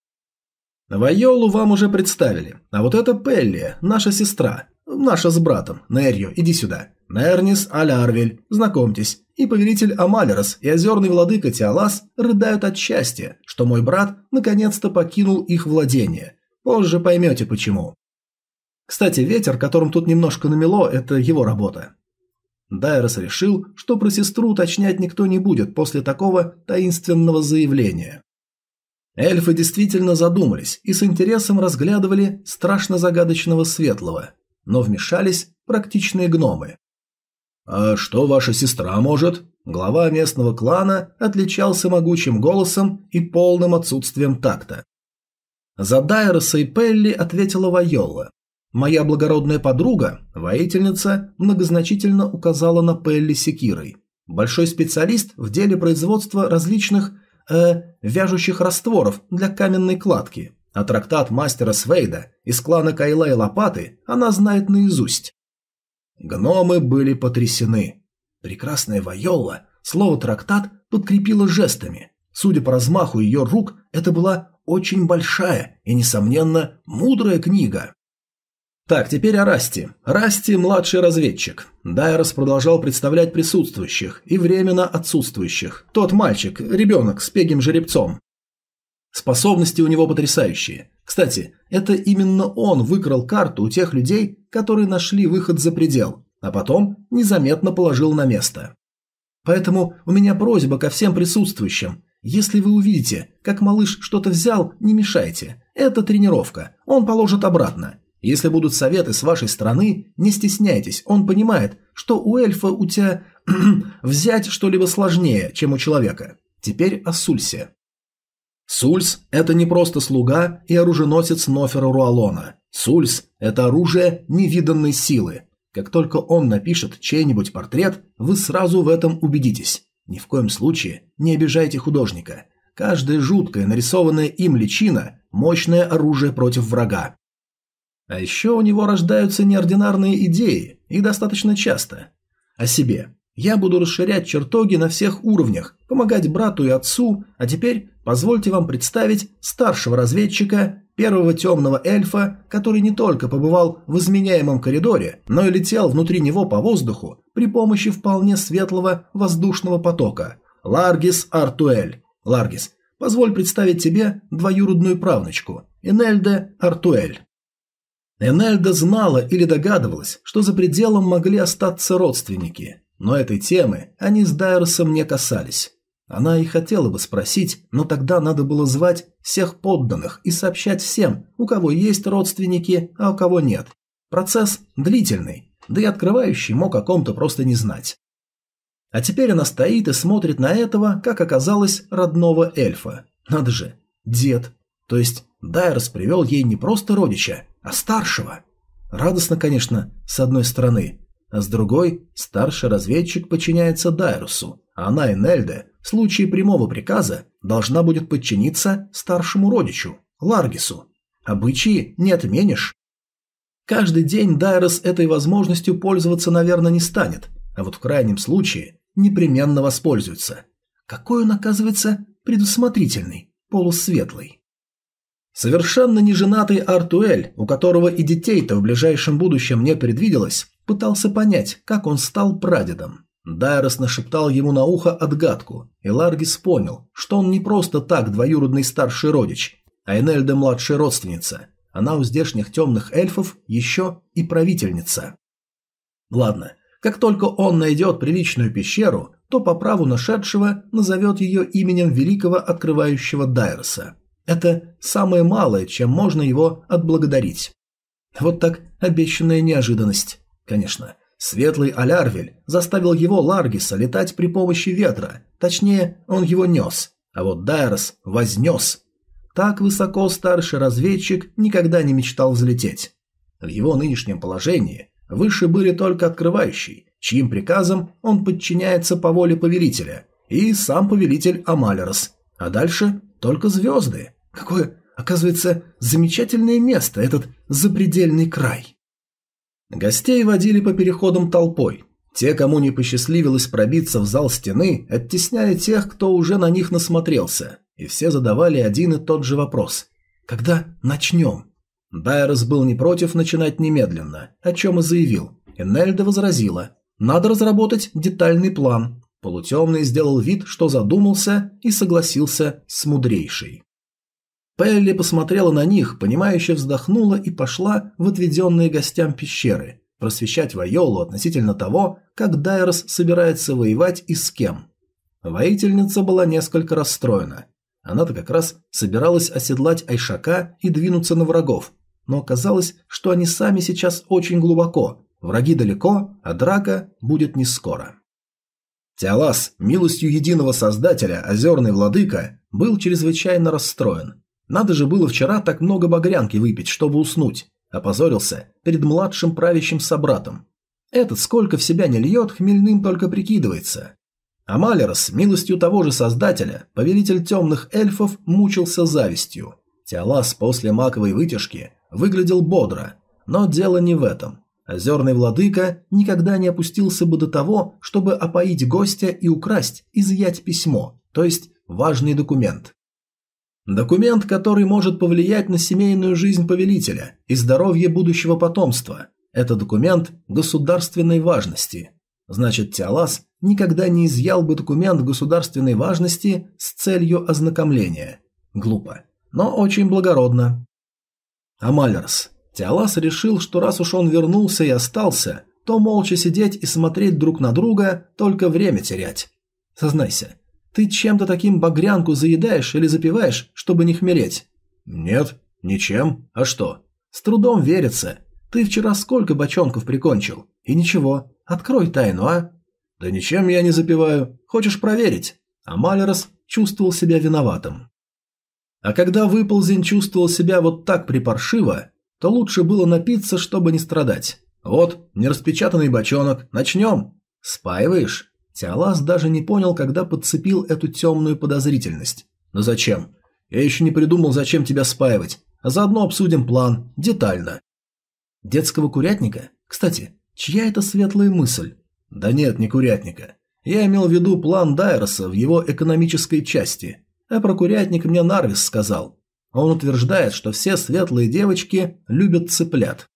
Вайолу вам уже представили, а вот это Пелли, наша сестра, наша с братом, Нерью, иди сюда. Нернис Алярвель, знакомьтесь, и повелитель Амалерос и озерный владыка Тиалас рыдают от счастья, что мой брат наконец-то покинул их владение. Позже поймете почему. Кстати, ветер, которым тут немножко намело, это его работа. Дайрос решил, что про сестру уточнять никто не будет после такого таинственного заявления. Эльфы действительно задумались и с интересом разглядывали страшно загадочного светлого, но вмешались практичные гномы. «А что ваша сестра может?» Глава местного клана отличался могучим голосом и полным отсутствием такта. За Дайроса и Пелли ответила Вайола, Моя благородная подруга, воительница, многозначительно указала на Пелли секирой. Большой специалист в деле производства различных э, вяжущих растворов для каменной кладки. А трактат мастера Свейда из клана Кайла и Лопаты она знает наизусть. Гномы были потрясены. Прекрасная Вайолла слово «трактат» подкрепила жестами. Судя по размаху ее рук, это была очень большая и, несомненно, мудрая книга. Так, теперь о Расти. Расти – младший разведчик. Дайрос продолжал представлять присутствующих и временно отсутствующих. Тот мальчик, ребенок с пегим жеребцом. Способности у него потрясающие. Кстати, это именно он выкрал карту у тех людей, которые нашли выход за предел, а потом незаметно положил на место. Поэтому у меня просьба ко всем присутствующим. Если вы увидите, как малыш что-то взял, не мешайте. Это тренировка. Он положит обратно. Если будут советы с вашей стороны, не стесняйтесь, он понимает, что у эльфа у тебя взять что-либо сложнее, чем у человека. Теперь о Сульсе. Сульс – это не просто слуга и оруженосец Нофера Руалона. Сульс – это оружие невиданной силы. Как только он напишет чей-нибудь портрет, вы сразу в этом убедитесь. Ни в коем случае не обижайте художника. Каждая жуткая нарисованная им личина – мощное оружие против врага. А еще у него рождаются неординарные идеи, и достаточно часто. О себе. Я буду расширять чертоги на всех уровнях, помогать брату и отцу, а теперь позвольте вам представить старшего разведчика, первого темного эльфа, который не только побывал в изменяемом коридоре, но и летел внутри него по воздуху при помощи вполне светлого воздушного потока. Ларгис Артуэль. Ларгис, позволь представить тебе двоюродную правнучку, Энельде Артуэль. Энельда знала или догадывалась, что за пределом могли остаться родственники, но этой темы они с Дайросом не касались. Она и хотела бы спросить, но тогда надо было звать всех подданных и сообщать всем, у кого есть родственники, а у кого нет. Процесс длительный, да и открывающий мог о ком-то просто не знать. А теперь она стоит и смотрит на этого, как оказалось, родного эльфа. Надо же, дед. То есть Дайрос привел ей не просто родича, а старшего. Радостно, конечно, с одной стороны, а с другой старший разведчик подчиняется Дайрусу, а она, Энельде, в случае прямого приказа должна будет подчиниться старшему родичу, Ларгису. Обычаи не отменишь. Каждый день Дайрос этой возможностью пользоваться, наверное, не станет, а вот в крайнем случае непременно воспользуется. Какой он, оказывается, предусмотрительный, полусветлый. Совершенно неженатый Артуэль, у которого и детей-то в ближайшем будущем не предвиделось, пытался понять, как он стал прадедом. Дайрос нашептал ему на ухо отгадку, и Ларгис понял, что он не просто так двоюродный старший родич, а Энельда младшая родственница. Она у здешних темных эльфов еще и правительница. Ладно, как только он найдет приличную пещеру, то по праву нашедшего назовет ее именем великого открывающего Дайроса. Это самое малое, чем можно его отблагодарить. Вот так обещанная неожиданность. Конечно, светлый Алярвель заставил его Ларгиса летать при помощи ветра, точнее, он его нес, а вот Дайрос вознес. Так высоко старший разведчик никогда не мечтал взлететь. В его нынешнем положении выше были только открывающий, чьим приказом он подчиняется по воле повелителя, и сам повелитель Амалерос, а дальше только звезды. Какое, оказывается, замечательное место этот запредельный край. Гостей водили по переходам толпой. Те, кому не посчастливилось пробиться в зал стены, оттесняли тех, кто уже на них насмотрелся, и все задавали один и тот же вопрос. «Когда начнем?» Дайрос был не против начинать немедленно, о чем и заявил. Энельда возразила. «Надо разработать детальный план». Полутемный сделал вид, что задумался и согласился с мудрейшей. Пелли посмотрела на них, понимающе вздохнула и пошла в отведенные гостям пещеры, просвещать Вайолу относительно того, как Дайрос собирается воевать и с кем. Воительница была несколько расстроена. Она-то как раз собиралась оседлать Айшака и двинуться на врагов, но оказалось, что они сами сейчас очень глубоко, враги далеко, а драка будет не скоро. Теолас, милостью единого создателя, озерный владыка, был чрезвычайно расстроен. Надо же было вчера так много багрянки выпить, чтобы уснуть. Опозорился перед младшим правящим собратом. Этот сколько в себя не льет, хмельным только прикидывается. А Малерос, милостью того же создателя, повелитель темных эльфов, мучился завистью. Теолас после маковой вытяжки выглядел бодро, но дело не в этом. Озерный владыка никогда не опустился бы до того, чтобы опоить гостя и украсть, изъять письмо, то есть важный документ. Документ, который может повлиять на семейную жизнь повелителя и здоровье будущего потомства. Это документ государственной важности. Значит, Тиалас никогда не изъял бы документ государственной важности с целью ознакомления. Глупо, но очень благородно. Амалерс. Тиалас решил, что раз уж он вернулся и остался, то молча сидеть и смотреть друг на друга, только время терять. Сознайся, ты чем-то таким багрянку заедаешь или запиваешь, чтобы не хмелеть? Нет, ничем. А что? С трудом верится. Ты вчера сколько бочонков прикончил? И ничего. Открой тайну, а? Да ничем я не запиваю. Хочешь проверить? А Малерос чувствовал себя виноватым. А когда выползень чувствовал себя вот так припаршиво, то лучше было напиться, чтобы не страдать. Вот, нераспечатанный бочонок. Начнем. Спаиваешь? Тиалас даже не понял, когда подцепил эту темную подозрительность. «Но зачем? Я еще не придумал, зачем тебя спаивать. А заодно обсудим план. Детально». «Детского курятника? Кстати, чья это светлая мысль?» «Да нет, не курятника. Я имел в виду план Дайроса в его экономической части. А про курятник мне Нарвис сказал. Он утверждает, что все светлые девочки любят цыплят».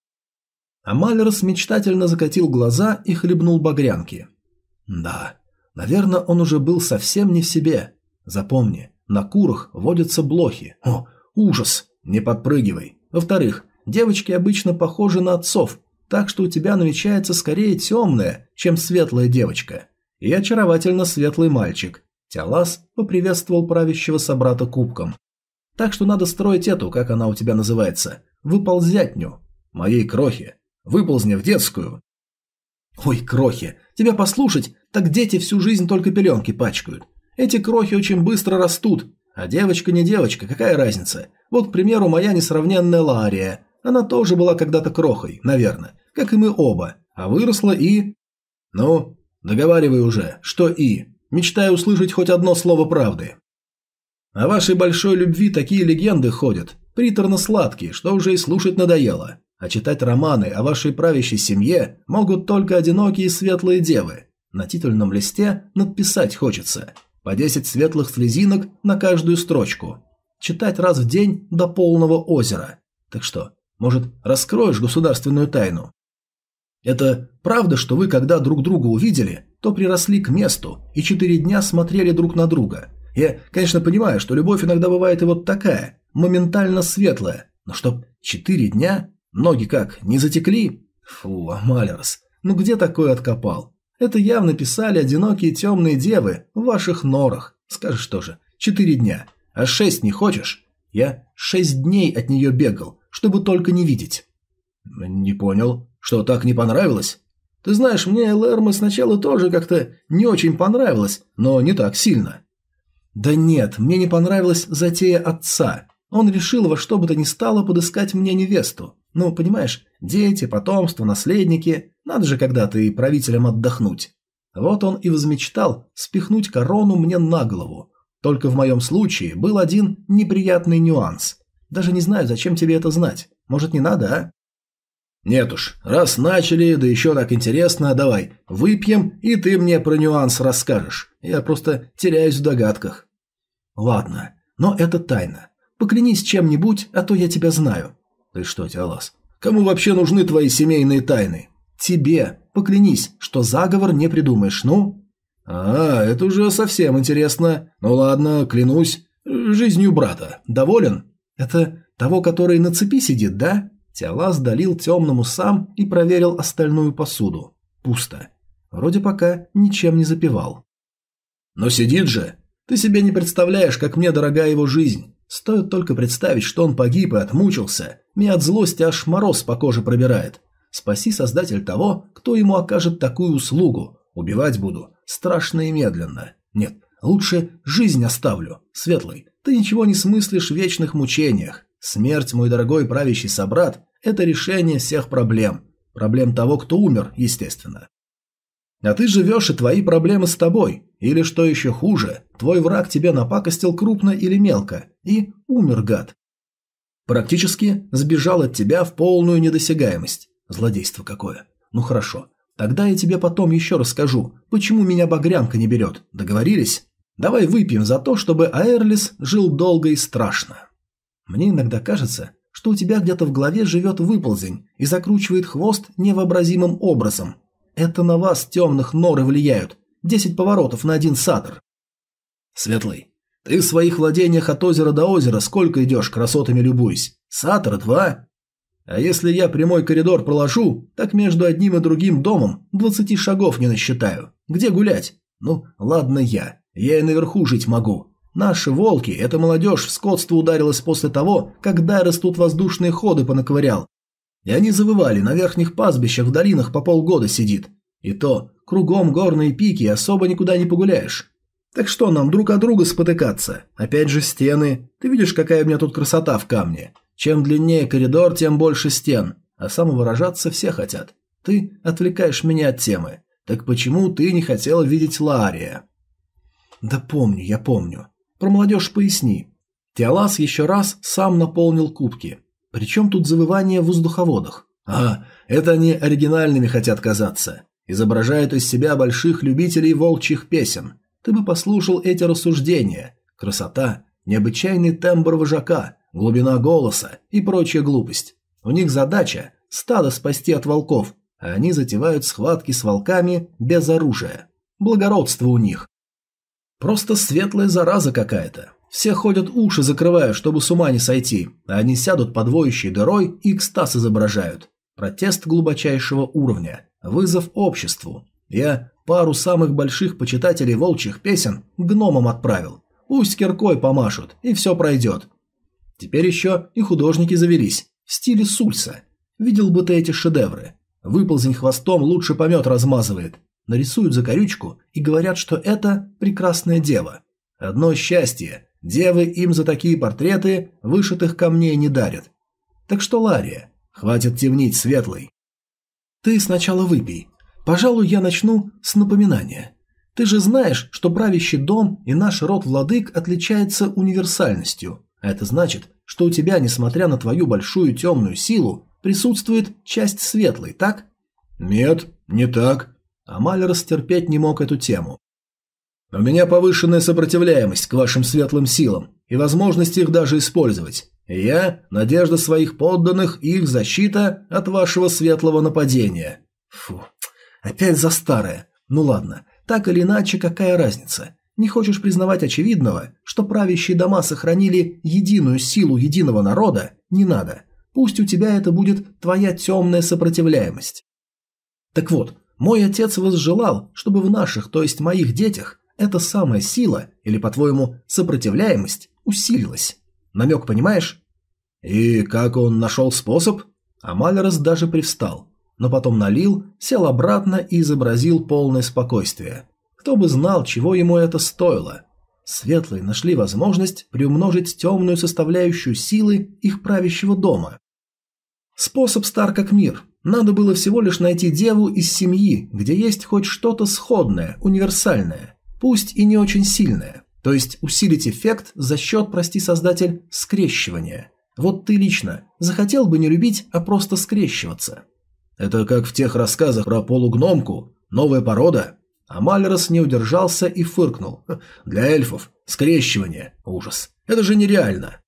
А Малерс мечтательно закатил глаза и хлебнул багрянки. Да, наверное, он уже был совсем не в себе. Запомни, на курах водятся блохи. О, ужас! Не подпрыгивай. Во-вторых, девочки обычно похожи на отцов, так что у тебя намечается скорее темная, чем светлая девочка. И очаровательно светлый мальчик. Тиалас поприветствовал правящего собрата кубком. Так что надо строить эту, как она у тебя называется, выползятню. Моей крохи. Выползни в детскую. Ой, крохи, тебя послушать, так дети всю жизнь только пеленки пачкают. Эти крохи очень быстро растут, а девочка не девочка, какая разница? Вот, к примеру, моя несравненная Лария. Она тоже была когда-то крохой, наверное, как и мы оба, а выросла и... Ну, договаривай уже, что и. Мечтаю услышать хоть одно слово правды. О вашей большой любви такие легенды ходят, приторно-сладкие, что уже и слушать надоело. А читать романы о вашей правящей семье могут только одинокие светлые девы. На титульном листе надписать хочется. По 10 светлых слезинок на каждую строчку. Читать раз в день до полного озера. Так что, может, раскроешь государственную тайну? Это правда, что вы, когда друг друга увидели, то приросли к месту и четыре дня смотрели друг на друга? Я, конечно, понимаю, что любовь иногда бывает и вот такая, моментально светлая, но чтоб четыре дня? Ноги как, не затекли? Фу, Амалерс, ну где такое откопал? Это явно писали одинокие темные девы в ваших норах. Скажешь тоже, четыре дня. А шесть не хочешь? Я шесть дней от нее бегал, чтобы только не видеть. Не понял. Что, так не понравилось? Ты знаешь, мне Лерма сначала тоже как-то не очень понравилось, но не так сильно. Да нет, мне не понравилась затея отца. Он решил во что бы то ни стало подыскать мне невесту. Ну, понимаешь, дети, потомство, наследники. Надо же когда-то и правителям отдохнуть. Вот он и возмечтал спихнуть корону мне на голову. Только в моем случае был один неприятный нюанс. Даже не знаю, зачем тебе это знать. Может, не надо, а? Нет уж, раз начали, да еще так интересно, давай, выпьем, и ты мне про нюанс расскажешь. Я просто теряюсь в догадках. Ладно, но это тайна. Поклянись чем-нибудь, а то я тебя знаю. Ты что, Тиалас, кому вообще нужны твои семейные тайны? Тебе. Поклянись, что заговор не придумаешь, ну? А, это уже совсем интересно. Ну ладно, клянусь. Жизнью брата. Доволен? Это того, который на цепи сидит, да? Тиалас долил темному сам и проверил остальную посуду. Пусто. Вроде пока ничем не запивал. Но сидит же. Ты себе не представляешь, как мне дорога его жизнь. Стоит только представить, что он погиб и отмучился, меня от злости аж мороз по коже пробирает. Спаси создатель того, кто ему окажет такую услугу. Убивать буду страшно и медленно. Нет, лучше жизнь оставлю. Светлый, ты ничего не смыслишь в вечных мучениях. Смерть, мой дорогой правящий собрат, это решение всех проблем. Проблем того, кто умер, естественно. А ты живешь, и твои проблемы с тобой. Или, что еще хуже, твой враг тебе напакостил крупно или мелко, и умер гад. Практически сбежал от тебя в полную недосягаемость. Злодейство какое. Ну хорошо, тогда я тебе потом еще расскажу, почему меня багрянка не берет. Договорились? Давай выпьем за то, чтобы Аэрлис жил долго и страшно. Мне иногда кажется, что у тебя где-то в голове живет выползень и закручивает хвост невообразимым образом, это на вас, темных, норы влияют. Десять поворотов на один сатор. Светлый, ты в своих владениях от озера до озера сколько идешь, красотами любуясь? Сатор два? А если я прямой коридор проложу, так между одним и другим домом двадцати шагов не насчитаю. Где гулять? Ну, ладно я. Я и наверху жить могу. Наши волки, эта молодежь в скотство ударилась после того, как Дайрос тут воздушные ходы понаковырял, и они завывали, на верхних пастбищах в долинах по полгода сидит. И то, кругом горные пики, особо никуда не погуляешь. Так что нам друг от друга спотыкаться? Опять же стены. Ты видишь, какая у меня тут красота в камне. Чем длиннее коридор, тем больше стен. А самовыражаться все хотят. Ты отвлекаешь меня от темы. Так почему ты не хотела видеть Лария? Да помню, я помню. Про молодежь поясни. Теолас еще раз сам наполнил кубки. Причем тут завывание в воздуховодах? А, это они оригинальными хотят казаться. Изображают из себя больших любителей волчьих песен. Ты бы послушал эти рассуждения. Красота, необычайный тембр вожака, глубина голоса и прочая глупость. У них задача – стадо спасти от волков, а они затевают схватки с волками без оружия. Благородство у них. Просто светлая зараза какая-то. Все ходят уши закрывая, чтобы с ума не сойти, а они сядут под воющей дырой и экстаз изображают. Протест глубочайшего уровня, вызов обществу. Я пару самых больших почитателей волчьих песен гномам отправил. Пусть киркой помашут, и все пройдет. Теперь еще и художники завелись, в стиле Сульса. Видел бы ты эти шедевры. Выползень хвостом лучше помет размазывает. Нарисуют закорючку и говорят, что это прекрасная дева. Одно счастье, Девы им за такие портреты вышитых камней не дарят. Так что, Лария, хватит темнить, светлый. Ты сначала выпей. Пожалуй, я начну с напоминания. Ты же знаешь, что правящий дом и наш род владык отличается универсальностью. А это значит, что у тебя, несмотря на твою большую темную силу, присутствует часть светлой, так? Нет, не так. Амаль растерпеть не мог эту тему. У меня повышенная сопротивляемость к вашим светлым силам и возможность их даже использовать. я – надежда своих подданных и их защита от вашего светлого нападения. Фу, опять за старое. Ну ладно, так или иначе, какая разница? Не хочешь признавать очевидного, что правящие дома сохранили единую силу единого народа? Не надо. Пусть у тебя это будет твоя темная сопротивляемость. Так вот, мой отец возжелал, чтобы в наших, то есть моих детях, эта самая сила, или, по-твоему, сопротивляемость, усилилась. Намек понимаешь? И как он нашел способ? Амалерос даже привстал, но потом налил, сел обратно и изобразил полное спокойствие. Кто бы знал, чего ему это стоило. Светлые нашли возможность приумножить темную составляющую силы их правящего дома. Способ стар как мир. Надо было всего лишь найти деву из семьи, где есть хоть что-то сходное, универсальное, пусть и не очень сильное. То есть усилить эффект за счет, прости создатель, скрещивания. Вот ты лично захотел бы не любить, а просто скрещиваться. Это как в тех рассказах про полугномку, новая порода. А Малерос не удержался и фыркнул. Для эльфов скрещивание. Ужас. Это же нереально.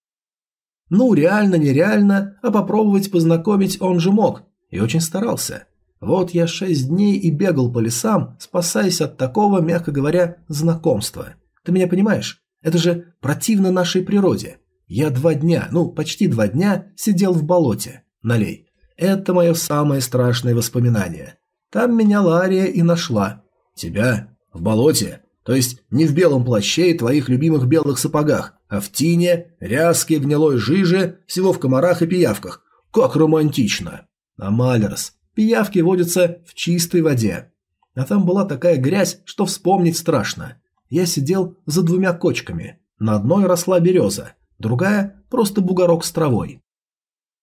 Ну, реально, нереально, а попробовать познакомить он же мог. И очень старался. Вот я шесть дней и бегал по лесам, спасаясь от такого, мягко говоря, знакомства. Ты меня понимаешь? Это же противно нашей природе. Я два дня, ну, почти два дня сидел в болоте. Налей. Это мое самое страшное воспоминание. Там меня Лария и нашла. Тебя? В болоте? То есть не в белом плаще и твоих любимых белых сапогах, а в тине, ряске, гнилой жиже, всего в комарах и пиявках. Как романтично. А Малерс, пиявки водятся в чистой воде. А там была такая грязь, что вспомнить страшно. Я сидел за двумя кочками. На одной росла береза, другая – просто бугорок с травой.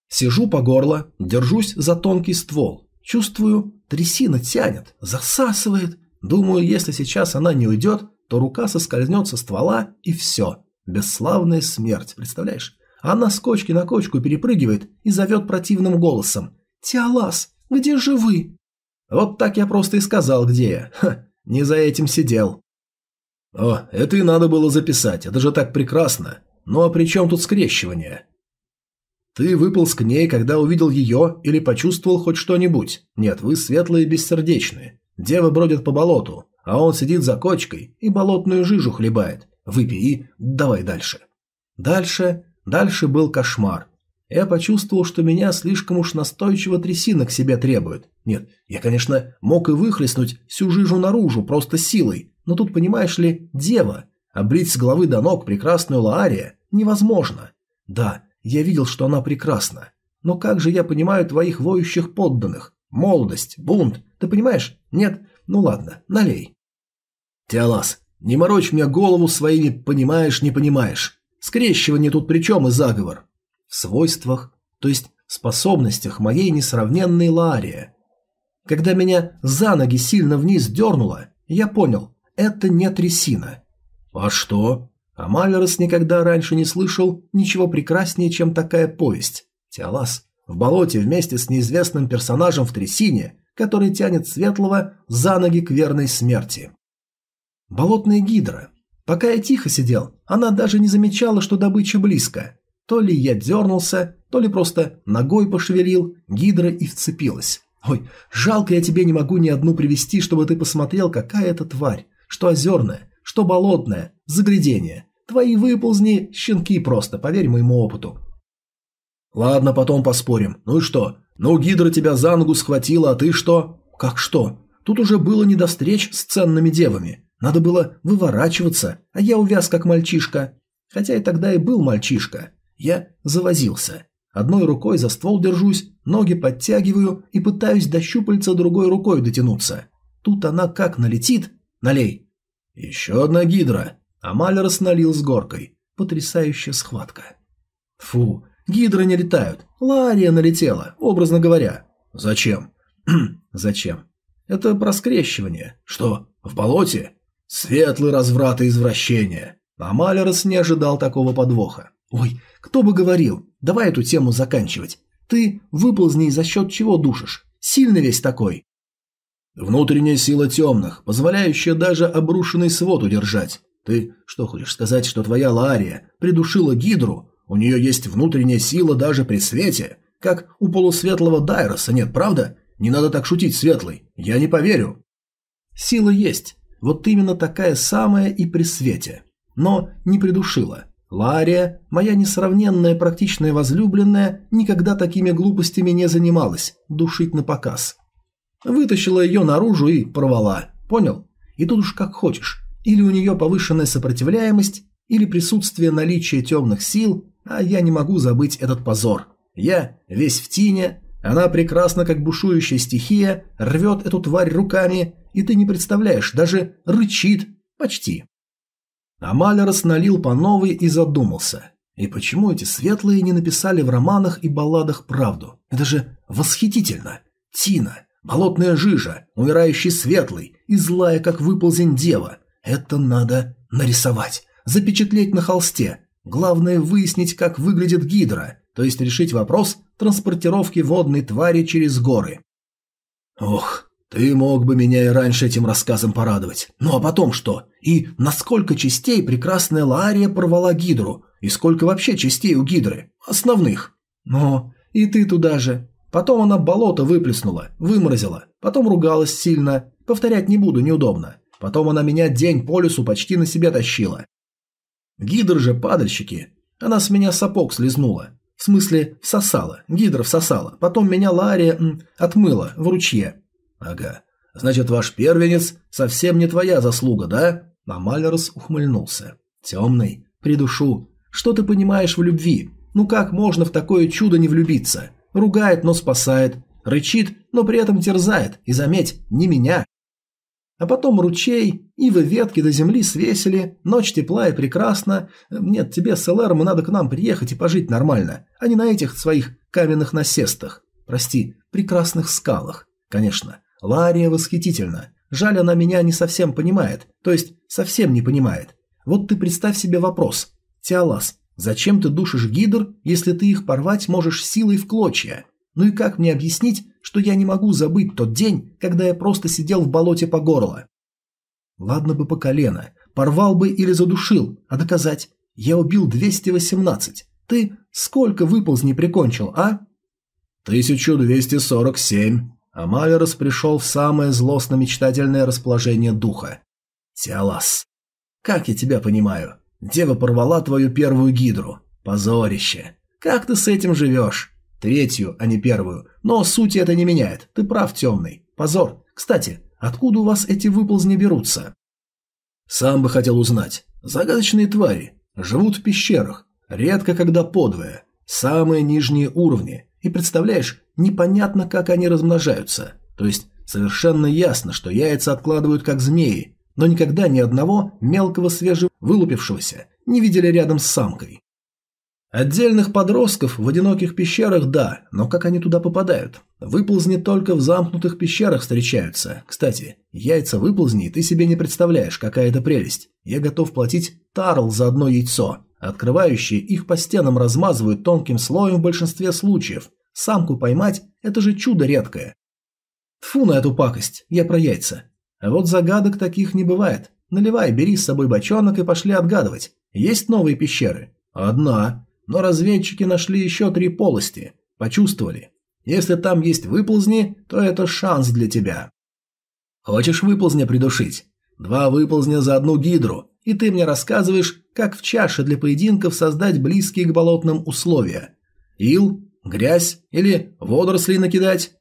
Сижу по горло, держусь за тонкий ствол. Чувствую, трясина тянет, засасывает. Думаю, если сейчас она не уйдет, то рука соскользнет со ствола и все. Бесславная смерть, представляешь? Она с кочки на кочку перепрыгивает и зовет противным голосом. «Тиалас, где же вы?» Вот так я просто и сказал, где я. Ха, не за этим сидел. О, это и надо было записать, это же так прекрасно. Ну а при чем тут скрещивание? Ты выполз к ней, когда увидел ее или почувствовал хоть что-нибудь? Нет, вы светлые и бессердечные. Дева бродит по болоту, а он сидит за кочкой и болотную жижу хлебает. Выпей и давай дальше. Дальше, дальше был кошмар. Я почувствовал, что меня слишком уж настойчиво трясина к себе требует. Нет, я, конечно, мог и выхлестнуть всю жижу наружу просто силой, но тут, понимаешь ли, дева. Облить с головы до ног прекрасную Лаария невозможно. Да, я видел, что она прекрасна. Но как же я понимаю твоих воющих подданных? Молодость, бунт, ты понимаешь? Нет? Ну ладно, налей. Теолас, не морочь мне голову своими «понимаешь, не понимаешь». Скрещивание тут при чем и заговор? В свойствах, то есть способностях моей несравненной Лаария. Когда меня за ноги сильно вниз дернуло, я понял, это не трясина. А что? А Малерос никогда раньше не слышал ничего прекраснее, чем такая повесть. Теолас в болоте вместе с неизвестным персонажем в трясине, который тянет Светлого за ноги к верной смерти. Болотная гидра. Пока я тихо сидел, она даже не замечала, что добыча близко. То ли я дернулся, то ли просто ногой пошевелил, гидра и вцепилась. Ой, жалко я тебе не могу ни одну привести, чтобы ты посмотрел, какая это тварь. Что озерная, что болотная, заглядение. Твои выползни – щенки просто, поверь моему опыту. Ладно, потом поспорим. Ну и что? Ну, гидра тебя за ногу схватила, а ты что? Как что? Тут уже было не до встреч с ценными девами. Надо было выворачиваться, а я увяз как мальчишка. Хотя и тогда и был мальчишка. Я завозился. Одной рукой за ствол держусь, ноги подтягиваю и пытаюсь до щупальца другой рукой дотянуться. Тут она как налетит. Налей. Еще одна гидра. А Малерос налил с горкой. Потрясающая схватка. Фу, гидры не летают. Лария налетела, образно говоря. Зачем? Зачем? Это про скрещивание. Что, в болоте? Светлый разврат и извращение. А Малерос не ожидал такого подвоха. Ой, кто бы говорил, давай эту тему заканчивать. Ты выползни за счет чего душишь? Сильно весь такой. Внутренняя сила темных, позволяющая даже обрушенный свод удержать. Ты что хочешь сказать, что твоя Лария придушила Гидру? У нее есть внутренняя сила даже при свете, как у полусветлого Дайроса, нет, правда? Не надо так шутить, Светлый. Я не поверю. Сила есть. Вот именно такая самая и при свете. Но не придушила. Лария, моя несравненная практичная возлюбленная, никогда такими глупостями не занималась, душить на показ. Вытащила ее наружу и порвала. Понял? И тут уж как хочешь. Или у нее повышенная сопротивляемость, или присутствие наличия темных сил, а я не могу забыть этот позор. Я весь в тине, она прекрасна, как бушующая стихия, рвет эту тварь руками, и ты не представляешь, даже рычит. Почти. Амалерос налил по новой и задумался. И почему эти светлые не написали в романах и балладах правду? Это же восхитительно. Тина, болотная жижа, умирающий светлый и злая, как выползень дева. Это надо нарисовать, запечатлеть на холсте. Главное выяснить, как выглядит гидра, то есть решить вопрос транспортировки водной твари через горы. Ох, ты мог бы меня и раньше этим рассказом порадовать. Ну а потом что? И на сколько частей прекрасная Лария порвала гидру? И сколько вообще частей у гидры? Основных. Но и ты туда же. Потом она болото выплеснула, выморозила. Потом ругалась сильно. Повторять не буду, неудобно. Потом она меня день по лесу почти на себя тащила. Гидр же падальщики. Она с меня сапог слезнула. В смысле, всосала. Гидра всосала. Потом меня Лария отмыла в ручье. Ага. Значит, ваш первенец совсем не твоя заслуга, да? Амалерс ухмыльнулся. Темный, придушу. Что ты понимаешь в любви? Ну как можно в такое чудо не влюбиться? Ругает, но спасает. Рычит, но при этом терзает. И заметь, не меня. А потом ручей, ивы ветки до земли свесили, ночь тепла и прекрасна. Нет, тебе с Элэром надо к нам приехать и пожить нормально, а не на этих своих каменных насестах. Прости, прекрасных скалах. Конечно, Лария восхитительна. Жаль, она меня не совсем понимает, то есть совсем не понимает. Вот ты представь себе вопрос. Тиалас, зачем ты душишь гидр, если ты их порвать можешь силой в клочья? Ну и как мне объяснить, что я не могу забыть тот день, когда я просто сидел в болоте по горло? Ладно бы по колено, порвал бы или задушил, а доказать? Я убил 218. Ты сколько выползней прикончил, а? 1247. А пришел в самое злостно-мечтательное расположение духа. Тиалас. Как я тебя понимаю? Дева порвала твою первую гидру. Позорище. Как ты с этим живешь? Третью, а не первую. Но сути это не меняет. Ты прав, темный. Позор. Кстати, откуда у вас эти выползни берутся? Сам бы хотел узнать. Загадочные твари. Живут в пещерах. Редко когда подвое. Самые нижние уровни. И представляешь, непонятно, как они размножаются. То есть, совершенно ясно, что яйца откладывают как змеи, но никогда ни одного мелкого свежевылупившегося не видели рядом с самкой. Отдельных подростков в одиноких пещерах – да, но как они туда попадают? Выползни только в замкнутых пещерах встречаются. Кстати, яйца выползни ты себе не представляешь, какая это прелесть. Я готов платить тарл за одно яйцо. Открывающие их по стенам размазывают тонким слоем в большинстве случаев. Самку поймать – это же чудо редкое. Фу на эту пакость, я про яйца. А вот загадок таких не бывает. Наливай, бери с собой бочонок и пошли отгадывать. Есть новые пещеры? Одна. Но разведчики нашли еще три полости. Почувствовали. Если там есть выползни, то это шанс для тебя. Хочешь выползня придушить? Два выползня за одну гидру, и ты мне рассказываешь, как в чаше для поединков создать близкие к болотным условия. Ил, грязь или водоросли накидать?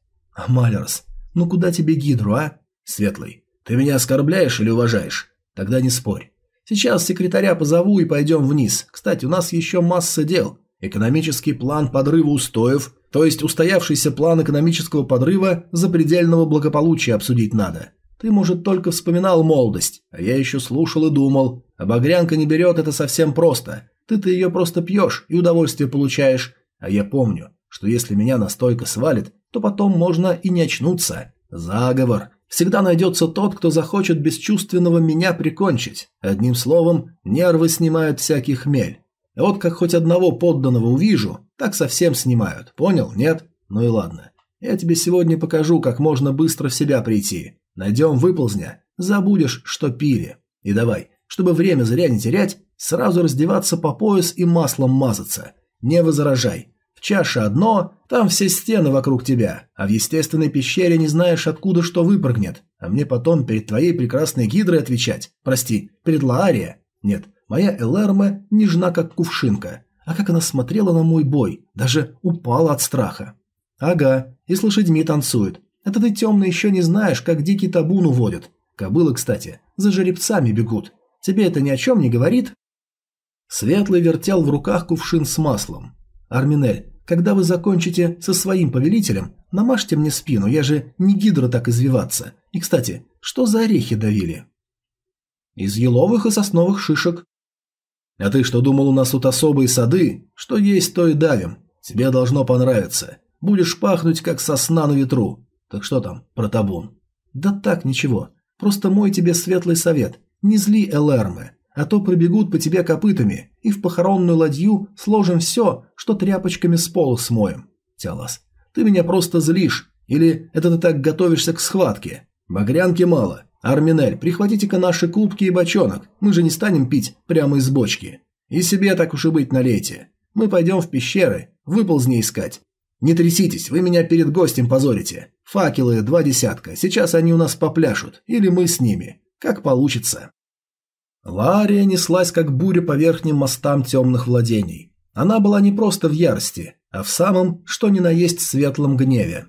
Малерс, ну куда тебе гидру, а? Светлый, ты меня оскорбляешь или уважаешь? Тогда не спорь. Сейчас секретаря позову и пойдем вниз. Кстати, у нас еще масса дел. Экономический план подрыва устоев, то есть устоявшийся план экономического подрыва запредельного благополучия обсудить надо. Ты, может, только вспоминал молодость, а я еще слушал и думал. А багрянка не берет, это совсем просто. Ты-то ее просто пьешь и удовольствие получаешь. А я помню, что если меня настойка свалит, то потом можно и не очнуться. Заговор. Всегда найдется тот, кто захочет бесчувственного меня прикончить. Одним словом, нервы снимают всякий хмель. Вот как хоть одного подданного увижу, так совсем снимают. Понял? Нет? Ну и ладно. Я тебе сегодня покажу, как можно быстро в себя прийти. Найдем выползня, забудешь, что пили. И давай, чтобы время зря не терять, сразу раздеваться по пояс и маслом мазаться. Не возражай. В Чаша одно, там все стены вокруг тебя, а в естественной пещере не знаешь, откуда что выпрыгнет. А мне потом перед твоей прекрасной гидрой отвечать. Прости, перед Лаария? Нет, моя Элэрме нежна, как кувшинка. А как она смотрела на мой бой, даже упала от страха. Ага, и с лошадьми танцует. Это ты, темный, еще не знаешь, как дикий табун уводят. Кобылы, кстати, за жеребцами бегут. Тебе это ни о чем не говорит? Светлый вертел в руках кувшин с маслом. Арминель, когда вы закончите со своим повелителем, намажьте мне спину, я же не гидра так извиваться. И, кстати, что за орехи давили? Из еловых и сосновых шишек. А ты что думал, у нас тут особые сады? Что есть, то и давим. Тебе должно понравиться. Будешь пахнуть, как сосна на ветру. Так что там про табун? Да так, ничего. Просто мой тебе светлый совет. Не зли Элэрмы а то пробегут по тебе копытами, и в похоронную ладью сложим все, что тряпочками с пола смоем. Тялас, ты меня просто злишь, или это ты так готовишься к схватке? Багрянки мало. Арминель, прихватите-ка наши кубки и бочонок, мы же не станем пить прямо из бочки. И себе так уж и быть налейте. Мы пойдем в пещеры, выползни искать. Не тряситесь, вы меня перед гостем позорите. Факелы два десятка, сейчас они у нас попляшут, или мы с ними. Как получится. Лария неслась как буря по верхним мостам темных владений. Она была не просто в ярости, а в самом, что ни на есть, светлом гневе.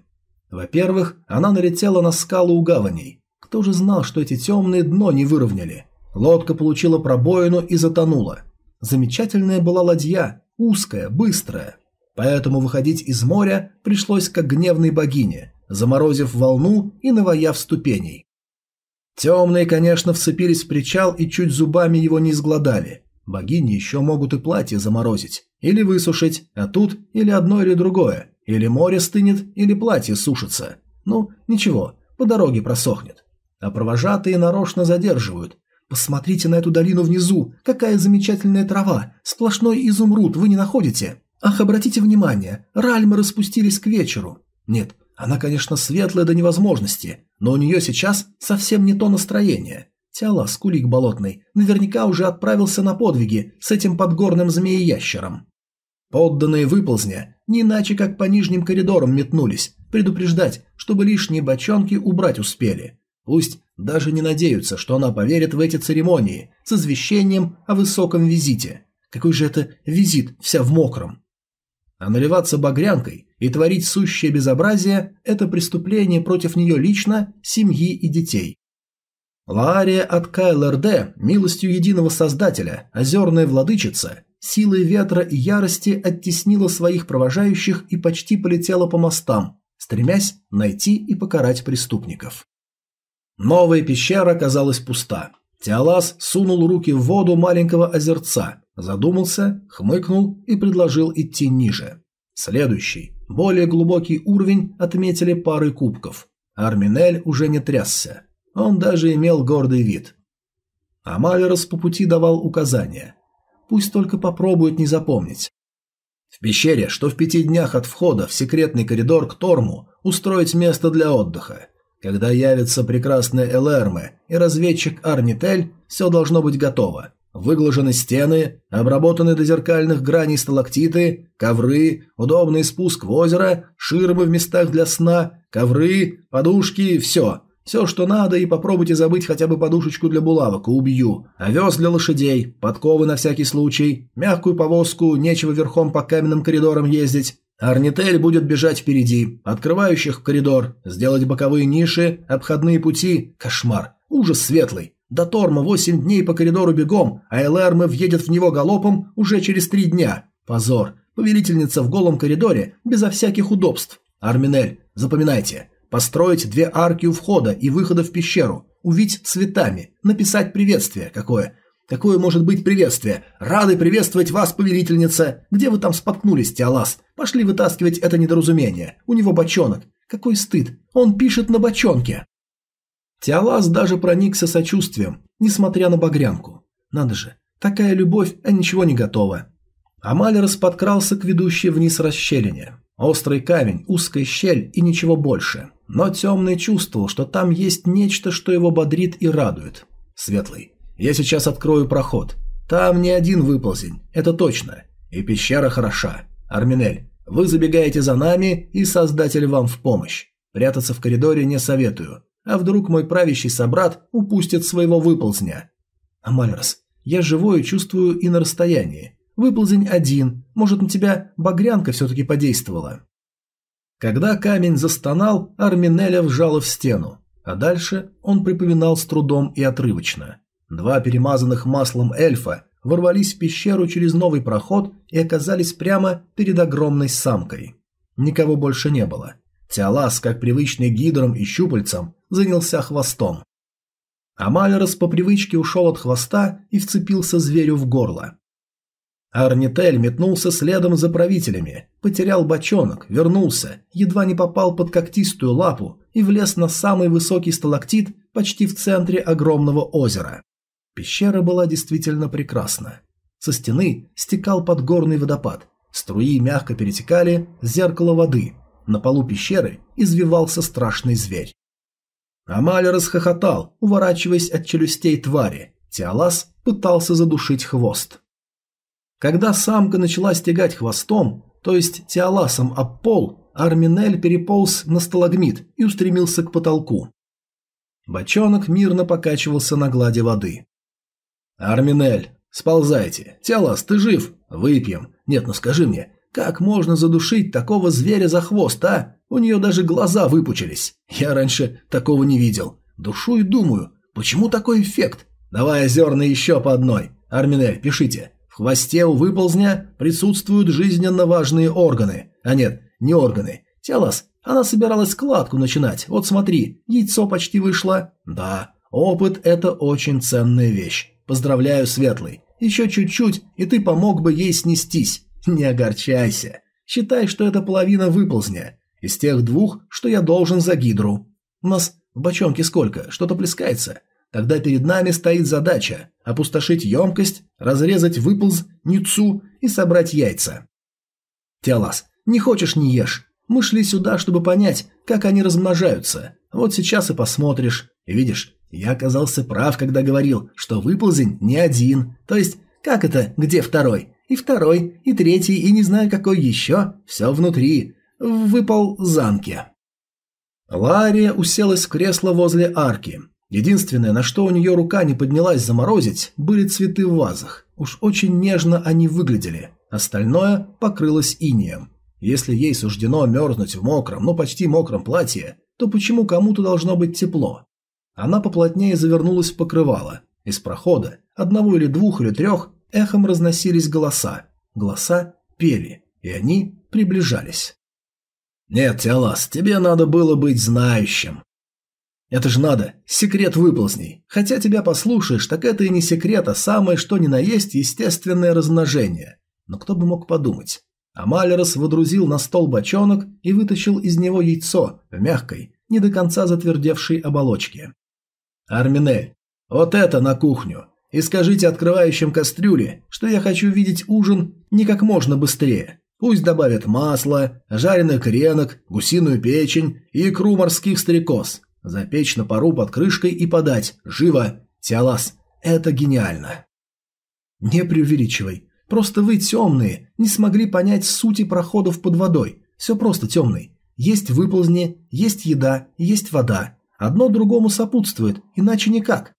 Во-первых, она налетела на скалу у гаваней. Кто же знал, что эти темные дно не выровняли? Лодка получила пробоину и затонула. Замечательная была ладья, узкая, быстрая. Поэтому выходить из моря пришлось как гневной богине, заморозив волну и наваяв ступеней. Темные, конечно, вцепились в причал и чуть зубами его не изгладали. Богини еще могут и платье заморозить. Или высушить, а тут или одно, или другое. Или море стынет, или платье сушится. Ну, ничего, по дороге просохнет. А провожатые нарочно задерживают. Посмотрите на эту долину внизу, какая замечательная трава, сплошной изумруд, вы не находите? Ах, обратите внимание, ральмы распустились к вечеру. Нет, она, конечно, светлая до невозможности, но у нее сейчас совсем не то настроение. Тяла, скулик болотный, наверняка уже отправился на подвиги с этим подгорным змеей-ящером. Подданные выползня не иначе как по нижним коридорам метнулись, предупреждать, чтобы лишние бочонки убрать успели. Пусть даже не надеются, что она поверит в эти церемонии с извещением о высоком визите. Какой же это визит, вся в мокром? А наливаться багрянкой и творить сущее безобразие – это преступление против нее лично, семьи и детей. Лаария от КЛРД, милостью единого создателя, озерная владычица, силой ветра и ярости оттеснила своих провожающих и почти полетела по мостам, стремясь найти и покарать преступников. Новая пещера оказалась пуста. Теолас сунул руки в воду маленького озерца, задумался, хмыкнул и предложил идти ниже. Следующий, более глубокий уровень отметили пары кубков. Арминель уже не трясся. Он даже имел гордый вид. А Малерос по пути давал указания. Пусть только попробует не запомнить. В пещере, что в пяти днях от входа в секретный коридор к Торму, устроить место для отдыха. Когда явится прекрасная Элэрме и разведчик Арнитель, все должно быть готово. Выглажены стены, обработаны до зеркальных граней сталактиты, ковры, удобный спуск в озеро, ширмы в местах для сна, ковры, подушки, все. Все, что надо, и попробуйте забыть хотя бы подушечку для булавок, убью. Овес для лошадей, подковы на всякий случай, мягкую повозку, нечего верхом по каменным коридорам ездить. Арнитель будет бежать впереди, открывающих коридор, сделать боковые ниши, обходные пути. Кошмар, ужас светлый. До Торма восемь дней по коридору бегом, а Элэрме въедет в него галопом уже через три дня. Позор. Повелительница в голом коридоре, безо всяких удобств. Арминель, запоминайте. Построить две арки у входа и выхода в пещеру. Увить цветами. Написать приветствие. Какое? Какое может быть приветствие? Рады приветствовать вас, повелительница. Где вы там споткнулись, Теолас? Пошли вытаскивать это недоразумение. У него бочонок. Какой стыд. Он пишет на бочонке. Теолаз даже проникся сочувствием, несмотря на багрянку. Надо же, такая любовь, а ничего не готово. Амалерос подкрался к ведущей вниз расщелине. Острый камень, узкая щель и ничего больше. Но темный чувствовал, что там есть нечто, что его бодрит и радует. Светлый, я сейчас открою проход. Там не один выползень, это точно. И пещера хороша. Арминель, Вы забегаете за нами, и Создатель вам в помощь. Прятаться в коридоре не советую. А вдруг мой правящий собрат упустит своего выползня? Амальрос, я живое чувствую и на расстоянии. Выползень один. Может, на тебя багрянка все-таки подействовала? Когда камень застонал, Арминеля вжала в стену, а дальше он припоминал с трудом и отрывочно. Два перемазанных маслом эльфа ворвались в пещеру через новый проход и оказались прямо перед огромной самкой. Никого больше не было. Теолас, как привычный гидром и щупальцам, занялся хвостом. Амалерос по привычке ушел от хвоста и вцепился зверю в горло. Арнитель метнулся следом за правителями, потерял бочонок, вернулся, едва не попал под когтистую лапу и влез на самый высокий сталактит почти в центре огромного озера. Пещера была действительно прекрасна. Со стены стекал подгорный водопад, струи мягко перетекали в зеркало воды, на полу пещеры извивался страшный зверь. Амаль расхохотал, уворачиваясь от челюстей твари. Тиалас пытался задушить хвост. Когда самка начала стегать хвостом, то есть Тиаласом об пол, Арминель переполз на сталагмит и устремился к потолку. Бочонок мирно покачивался на глади воды. «Арминель, сползайте. Тиалас, ты жив? Выпьем. Нет, ну скажи мне, как можно задушить такого зверя за хвост, а? У нее даже глаза выпучились. Я раньше такого не видел. Душу и думаю, почему такой эффект? Давай озерно еще по одной. Арминель, пишите хвосте у выползня присутствуют жизненно важные органы. А нет, не органы. Телос, она собиралась складку начинать. Вот смотри, яйцо почти вышло. Да, опыт – это очень ценная вещь. Поздравляю, Светлый. Еще чуть-чуть, и ты помог бы ей снестись. Не огорчайся. Считай, что это половина выползня. Из тех двух, что я должен за гидру. У нас в бочонке сколько? Что-то плескается. Тогда перед нами стоит задача – опустошить емкость, разрезать выполз, ницу и собрать яйца. Теолас, не хочешь – не ешь. Мы шли сюда, чтобы понять, как они размножаются. Вот сейчас и посмотришь. Видишь, я оказался прав, когда говорил, что выползень не один. То есть, как это, где второй? И второй, и третий, и не знаю какой еще. Все внутри. В выползанке. Лария уселась в кресло возле арки. Единственное, на что у нее рука не поднялась заморозить, были цветы в вазах. Уж очень нежно они выглядели. Остальное покрылось инеем. Если ей суждено мерзнуть в мокром, но почти мокром платье, то почему кому-то должно быть тепло? Она поплотнее завернулась в покрывало. Из прохода, одного или двух или трех, эхом разносились голоса. Голоса пели, и они приближались. «Нет, Теолас, тебе надо было быть знающим. Это же надо, секрет выползней. Хотя тебя послушаешь, так это и не секрет, а самое что ни на есть естественное размножение. Но кто бы мог подумать? Амалерос водрузил на стол бочонок и вытащил из него яйцо в мягкой, не до конца затвердевшей оболочке. «Арминель, вот это на кухню! И скажите открывающим кастрюле, что я хочу видеть ужин не как можно быстрее. Пусть добавят масло, жареных кренок, гусиную печень и икру морских стрекоз. Запечь на пару под крышкой и подать. Живо! Тиалас, это гениально. Не преувеличивай. Просто вы темные, не смогли понять сути проходов под водой. Все просто темный. Есть выползни, есть еда, есть вода. Одно другому сопутствует, иначе никак.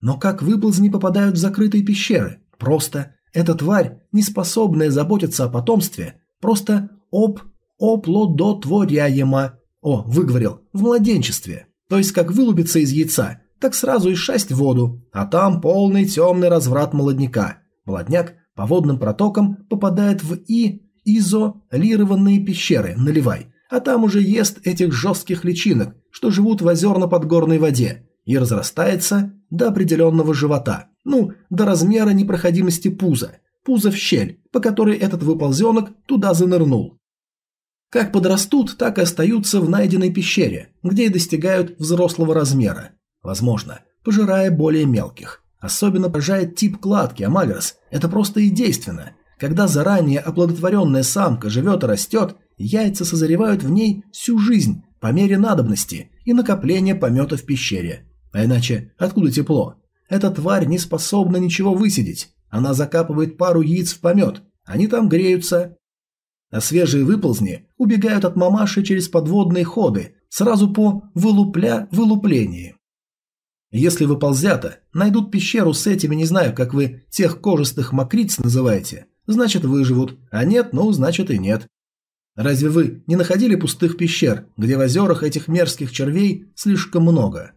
Но как выползни попадают в закрытые пещеры? Просто. Эта тварь, не способная заботиться о потомстве, просто оп, оплодотворяема. О, выговорил, в младенчестве. То есть как вылупиться из яйца, так сразу и шасть в воду, а там полный темный разврат молодняка. Молодняк по водным протокам попадает в и изолированные пещеры, наливай, а там уже ест этих жестких личинок, что живут в озерно-подгорной воде, и разрастается до определенного живота, ну, до размера непроходимости пуза, пузо в щель, по которой этот выползенок туда занырнул. Как подрастут, так и остаются в найденной пещере, где и достигают взрослого размера. Возможно, пожирая более мелких. Особенно поражает тип кладки Амалерс. Это просто и действенно. Когда заранее оплодотворенная самка живет и растет, яйца созревают в ней всю жизнь, по мере надобности и накопления помета в пещере. А иначе, откуда тепло? Эта тварь не способна ничего высидеть. Она закапывает пару яиц в помет. Они там греются, а свежие выползни убегают от мамаши через подводные ходы, сразу по вылупля-вылуплении. Если выползята найдут пещеру с этими, не знаю, как вы тех кожистых мокриц называете, значит выживут, а нет, ну, значит и нет. Разве вы не находили пустых пещер, где в озерах этих мерзких червей слишком много?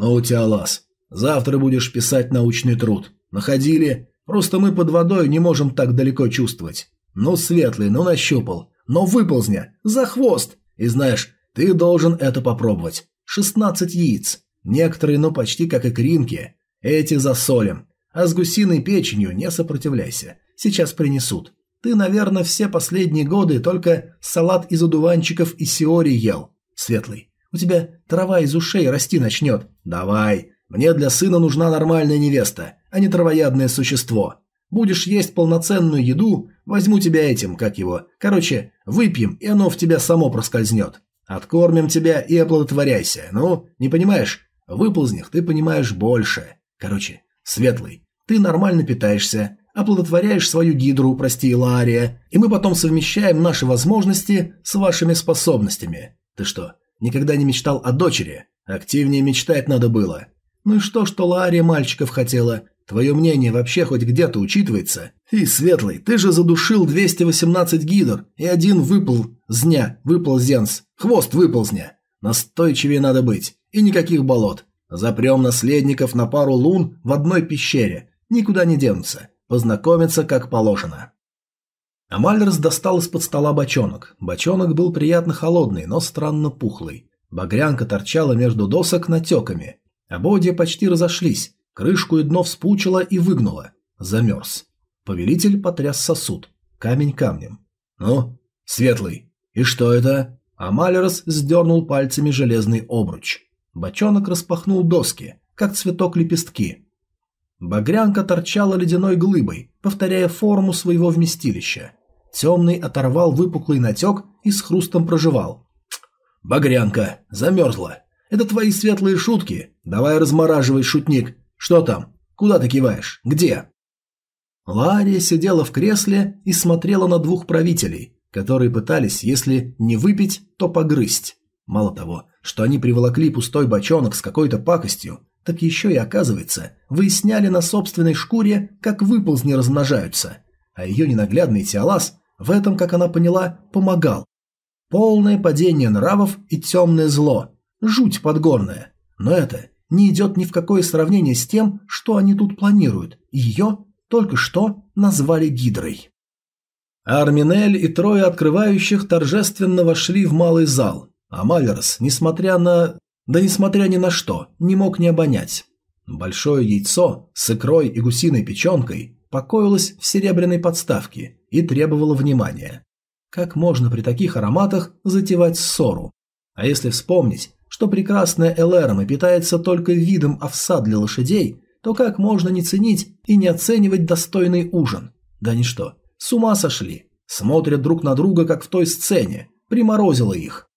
Ну, у тебя лаз. Завтра будешь писать научный труд. Находили? Просто мы под водой не можем так далеко чувствовать. Ну, светлый, ну нащупал. Но выползня, за хвост. И знаешь, ты должен это попробовать. 16 яиц. Некоторые, ну почти как и кринки. Эти засолим. А с гусиной печенью не сопротивляйся. Сейчас принесут. Ты, наверное, все последние годы только салат из одуванчиков и сиори ел. Светлый, у тебя трава из ушей расти начнет. Давай. Мне для сына нужна нормальная невеста, а не травоядное существо. Будешь есть полноценную еду, возьму тебя этим, как его. Короче, выпьем, и оно в тебя само проскользнет. Откормим тебя и оплодотворяйся. Ну, не понимаешь? В выползнях ты понимаешь больше. Короче, Светлый, ты нормально питаешься, оплодотворяешь свою гидру, прости, Лария, и мы потом совмещаем наши возможности с вашими способностями. Ты что, никогда не мечтал о дочери? Активнее мечтать надо было. Ну и что, что Лария мальчиков хотела? Твое мнение вообще хоть где-то учитывается? И, Светлый, ты же задушил 218 гидр, и один выпал зня, выпал зенс, хвост выползня. Настойчивее надо быть, и никаких болот. Запрем наследников на пару лун в одной пещере, никуда не денутся, познакомиться как положено. Амальрос достал из-под стола бочонок. Бочонок был приятно холодный, но странно пухлый. Багрянка торчала между досок натеками. Ободья почти разошлись, крышку и дно вспучило и выгнуло. Замерз. Повелитель потряс сосуд. Камень камнем. «Ну, светлый, и что это?» Амалерос сдернул пальцами железный обруч. Бочонок распахнул доски, как цветок лепестки. Багрянка торчала ледяной глыбой, повторяя форму своего вместилища. Темный оторвал выпуклый натек и с хрустом проживал. «Багрянка, замерзла. Это твои светлые шутки. Давай размораживай, шутник. Что там? Куда ты киваешь? Где?» Лария сидела в кресле и смотрела на двух правителей, которые пытались, если не выпить, то погрызть. Мало того, что они приволокли пустой бочонок с какой-то пакостью, так еще и, оказывается, выясняли на собственной шкуре, как выползни размножаются. А ее ненаглядный Тиалас в этом, как она поняла, помогал. Полное падение нравов и темное зло. Жуть подгорная. Но это не идет ни в какое сравнение с тем, что они тут планируют. Ее только что назвали Гидрой. Арминель и трое открывающих торжественно вошли в малый зал, а Малерс, несмотря на... да несмотря ни на что, не мог не обонять. Большое яйцо с икрой и гусиной печенкой покоилось в серебряной подставке и требовало внимания. Как можно при таких ароматах затевать ссору? А если вспомнить, что прекрасная Элэрма питается только видом овса для лошадей, то как можно не ценить и не оценивать достойный ужин? Да ничто, с ума сошли. Смотрят друг на друга, как в той сцене. Приморозило их.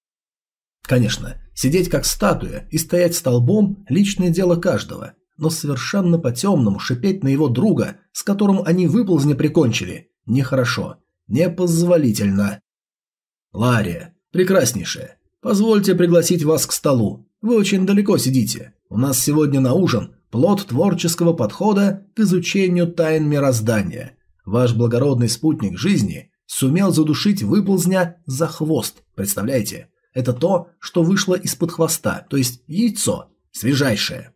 Конечно, сидеть как статуя и стоять столбом – личное дело каждого, но совершенно по-темному шипеть на его друга, с которым они выползня прикончили, нехорошо, непозволительно. Лария, прекраснейшая, позвольте пригласить вас к столу. Вы очень далеко сидите. У нас сегодня на ужин плод творческого подхода к изучению тайн мироздания. Ваш благородный спутник жизни сумел задушить выползня за хвост, представляете? Это то, что вышло из-под хвоста, то есть яйцо, свежайшее.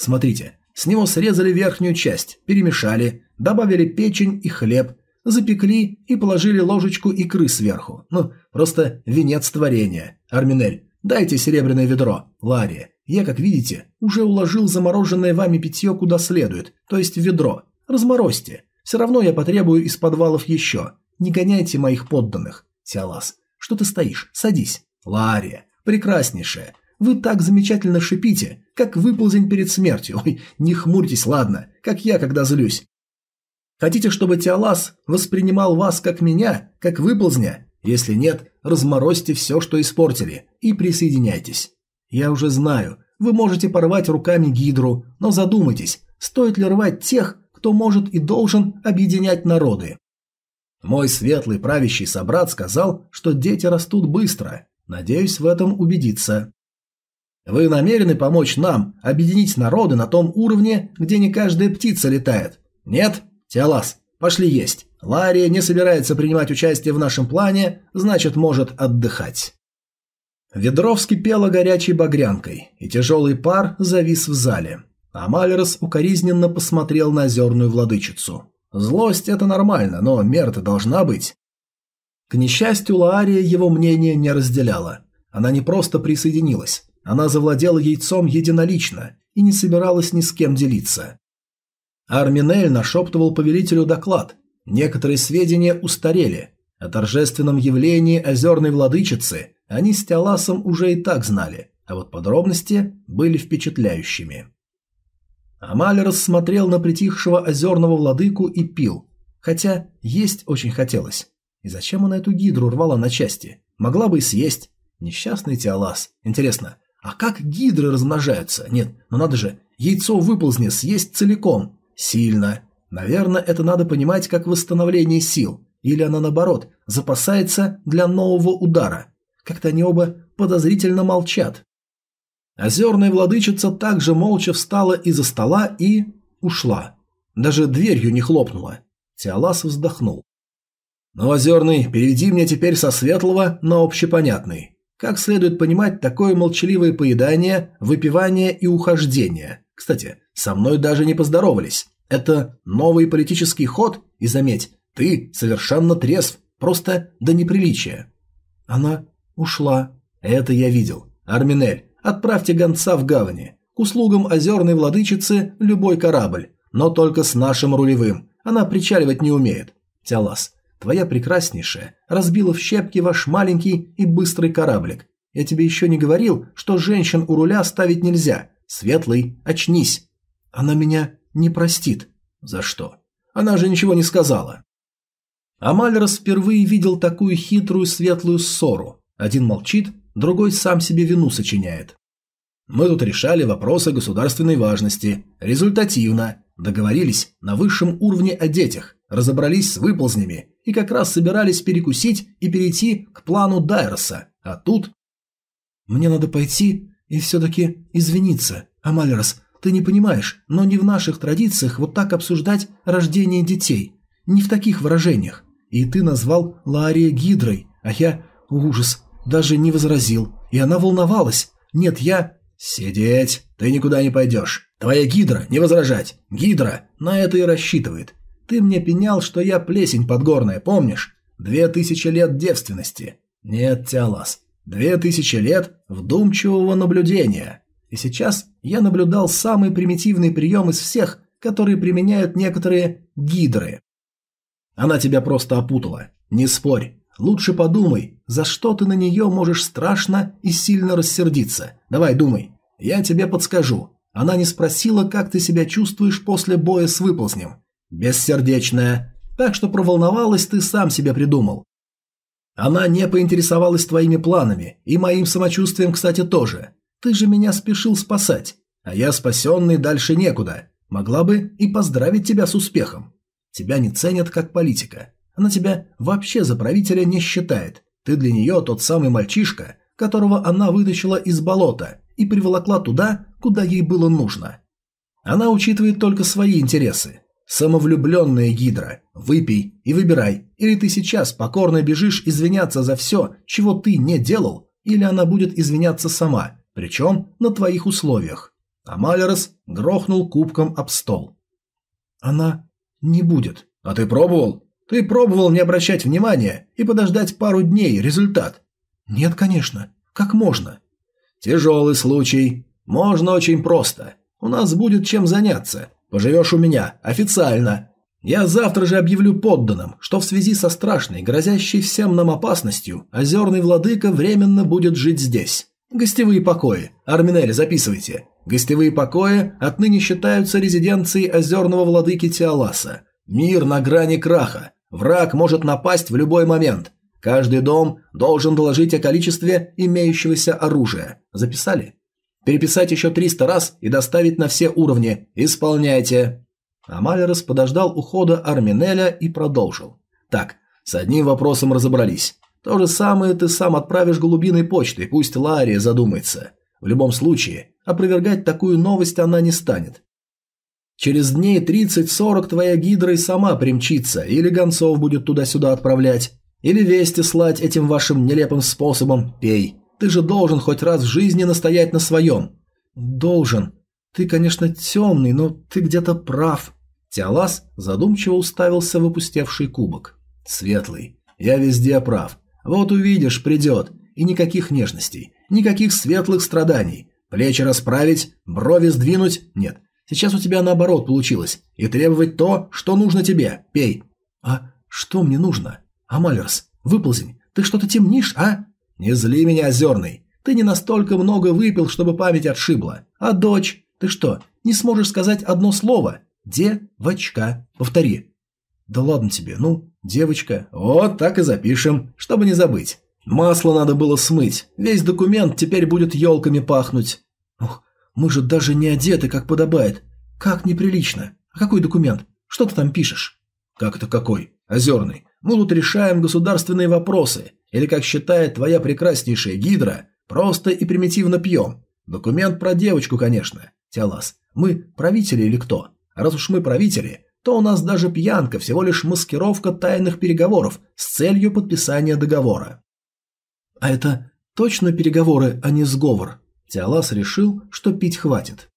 Смотрите, с него срезали верхнюю часть, перемешали, добавили печень и хлеб, запекли и положили ложечку икры сверху. Ну, просто венец творения. Арминель, дайте серебряное ведро. Лария, я, как видите, уже уложил замороженное вами питье куда следует, то есть ведро. Разморозьте. Все равно я потребую из подвалов еще. Не гоняйте моих подданных. Тиалас, что ты стоишь? Садись. Лария, прекраснейшая, вы так замечательно шипите, как выползень перед смертью. Ой, не хмурьтесь, ладно, как я, когда злюсь. Хотите, чтобы Тиалас воспринимал вас как меня, как выползня? Если нет, разморозьте все, что испортили, и присоединяйтесь. Я уже знаю, вы можете порвать руками Гидру, но задумайтесь, стоит ли рвать тех, кто может и должен объединять народы. Мой светлый правящий собрат сказал, что дети растут быстро. Надеюсь в этом убедиться. Вы намерены помочь нам объединить народы на том уровне, где не каждая птица летает? Нет? Теолас, пошли есть. Лария не собирается принимать участие в нашем плане, значит, может отдыхать. Ведро вскипело горячей багрянкой, и тяжелый пар завис в зале. А Малерос укоризненно посмотрел на озерную владычицу. Злость – это нормально, но мера-то должна быть. К несчастью, Лаария его мнение не разделяла. Она не просто присоединилась, она завладела яйцом единолично и не собиралась ни с кем делиться. Арминель нашептывал повелителю доклад. Некоторые сведения устарели. О торжественном явлении озерной владычицы они с Теоласом уже и так знали, а вот подробности были впечатляющими. Амаль рассмотрел на притихшего озерного владыку и пил, хотя есть очень хотелось. И зачем она эту гидру рвала на части? Могла бы и съесть. Несчастный Теолас. Интересно, а как гидры размножаются? Нет, ну надо же, яйцо выползни съесть целиком. Сильно. Наверное, это надо понимать как восстановление сил. Или она, наоборот, запасается для нового удара. Как-то они оба подозрительно молчат. Озерная владычица также молча встала из-за стола и... ушла. Даже дверью не хлопнула. Теолас вздохнул. «Ну, Озерный, переведи мне теперь со светлого на общепонятный. Как следует понимать такое молчаливое поедание, выпивание и ухождение? Кстати, со мной даже не поздоровались. Это новый политический ход, и заметь, ты совершенно трезв, просто до неприличия». Она ушла. Это я видел. Арминель, отправьте гонца в гавани. К услугам озерной владычицы любой корабль, но только с нашим рулевым. Она причаливать не умеет. Тялас, Твоя прекраснейшая разбила в щепки ваш маленький и быстрый кораблик. Я тебе еще не говорил, что женщин у руля ставить нельзя. Светлый, очнись. Она меня не простит. За что? Она же ничего не сказала. Амальрос впервые видел такую хитрую светлую ссору. Один молчит, другой сам себе вину сочиняет. Мы тут решали вопросы государственной важности. Результативно. Договорились на высшем уровне о детях. Разобрались с выползнями и как раз собирались перекусить и перейти к плану Дайроса. А тут... Мне надо пойти и все-таки извиниться. Амалерос, ты не понимаешь, но не в наших традициях вот так обсуждать рождение детей. Не в таких выражениях. И ты назвал Лария Гидрой, а я... Ужас. Даже не возразил. И она волновалась. Нет, я... «Сидеть! Ты никуда не пойдешь. Твоя гидра, не возражать. Гидра на это и рассчитывает. Ты мне пенял, что я плесень подгорная, помнишь? Две тысячи лет девственности. Нет, Тиалас, две тысячи лет вдумчивого наблюдения. И сейчас я наблюдал самый примитивный прием из всех, которые применяют некоторые гидры. Она тебя просто опутала. Не спорь. Лучше подумай, за что ты на нее можешь страшно и сильно рассердиться. Давай думай. Я тебе подскажу. Она не спросила, как ты себя чувствуешь после боя с выползнем. Бессердечная. Так что проволновалась ты сам себя придумал. Она не поинтересовалась твоими планами, и моим самочувствием, кстати, тоже. Ты же меня спешил спасать, а я спасенный дальше некуда. Могла бы и поздравить тебя с успехом. Тебя не ценят как политика. Она тебя вообще за правителя не считает. Ты для нее тот самый мальчишка, которого она вытащила из болота и приволокла туда, куда ей было нужно. Она учитывает только свои интересы, Самовлюбленная гидра, выпей и выбирай, или ты сейчас покорно бежишь извиняться за все, чего ты не делал, или она будет извиняться сама, причем на твоих условиях. А Малерос грохнул кубком об стол. Она не будет. А ты пробовал? Ты пробовал не обращать внимания и подождать пару дней результат? Нет, конечно. Как можно? Тяжелый случай. Можно очень просто. У нас будет чем заняться. Поживешь у меня, официально. Я завтра же объявлю подданным, что в связи со страшной, грозящей всем нам опасностью, озерный владыка временно будет жить здесь. Гостевые покои. Арминель, записывайте. Гостевые покои отныне считаются резиденцией озерного владыки Тиаласа. Мир на грани краха. Враг может напасть в любой момент. Каждый дом должен доложить о количестве имеющегося оружия. Записали? Переписать еще 300 раз и доставить на все уровни. Исполняйте. Амалерос подождал ухода Арминеля и продолжил. Так, С одним вопросом разобрались. То же самое ты сам отправишь голубиной почтой, пусть Лария задумается. В любом случае, опровергать такую новость она не станет. Через дней 30-40 твоя гидра и сама примчится, или гонцов будет туда-сюда отправлять, или вести слать этим вашим нелепым способом, пей. Ты же должен хоть раз в жизни настоять на своем. Должен. Ты, конечно, темный, но ты где-то прав. Тиалас задумчиво уставился в опустевший кубок. Светлый. Я везде прав. Вот увидишь, придет. И никаких нежностей, никаких светлых страданий. Плечи расправить, брови сдвинуть – нет. Сейчас у тебя наоборот получилось. И требовать то, что нужно тебе. Пей. А что мне нужно? Амалерс, выползень, ты что-то темнишь, а? Не зли меня, Озерный. Ты не настолько много выпил, чтобы память отшибла. А дочь? Ты что, не сможешь сказать одно слово? Девочка. Повтори. Да ладно тебе, ну, девочка. Вот так и запишем, чтобы не забыть. Масло надо было смыть. Весь документ теперь будет елками пахнуть. Ух, мы же даже не одеты, как подобает. Как неприлично. А какой документ? Что ты там пишешь? Как это какой? Озерный. Мы тут решаем государственные вопросы. Или, как считает твоя прекраснейшая гидра, просто и примитивно пьем. Документ про девочку, конечно. Тиалас. Мы правители или кто? Раз уж мы правители, то у нас даже пьянка всего лишь маскировка тайных переговоров с целью подписания договора. А это точно переговоры, а не сговор? Тиалас решил, что пить хватит.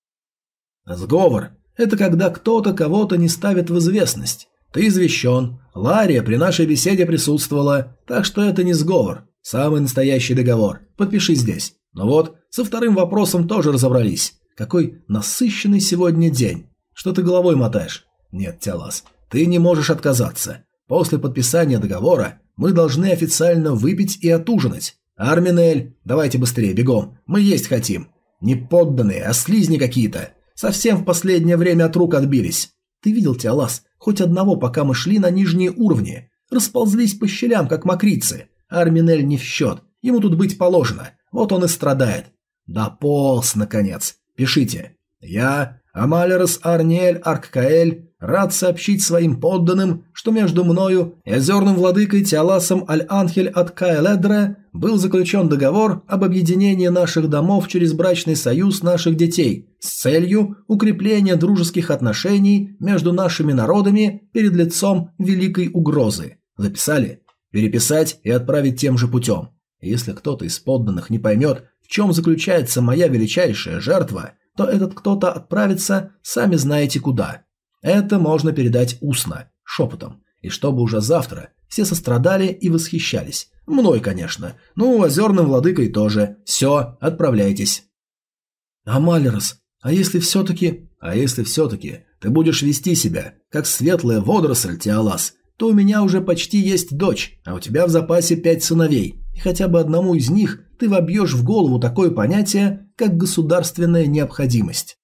Сговор – это когда кто-то кого-то не ставит в известность. Ты извещен, Лария при нашей беседе присутствовала, так что это не сговор, самый настоящий договор. Подпиши здесь. Ну вот, со вторым вопросом тоже разобрались. Какой насыщенный сегодня день. Что ты головой мотаешь? Нет, Тиалас, ты не можешь отказаться. После подписания договора мы должны официально выпить и отужинать. Арминель, давайте быстрее, бегом. Мы есть хотим. Не подданные, а слизни какие-то. Совсем в последнее время от рук отбились. Ты видел, Тиалас, хоть одного, пока мы шли на нижние уровни. Расползлись по щелям, как мокрицы. Арминель не в счет. Ему тут быть положено. Вот он и страдает. Да полз, наконец. Пишите. Я, Амалерос Арниэль Арккаэль, рад сообщить своим подданным, что между мною и озерным владыкой Тиаласом Аль-Анхель от Каэледре был заключен договор об объединении наших домов через брачный союз наших детей с целью укрепления дружеских отношений между нашими народами перед лицом великой угрозы. Записали? Переписать и отправить тем же путем. Если кто-то из подданных не поймет, в чем заключается моя величайшая жертва – то этот кто-то отправится, сами знаете куда. Это можно передать устно, шепотом, и чтобы уже завтра все сострадали и восхищались. Мной, конечно. Ну, озерным владыкой тоже. Все, отправляйтесь. Амалерос, а если все-таки... А если все-таки ты будешь вести себя, как светлая водоросль, Тиалас, то у меня уже почти есть дочь, а у тебя в запасе пять сыновей, и хотя бы одному из них ты вобьешь в голову такое понятие, как государственная необходимость.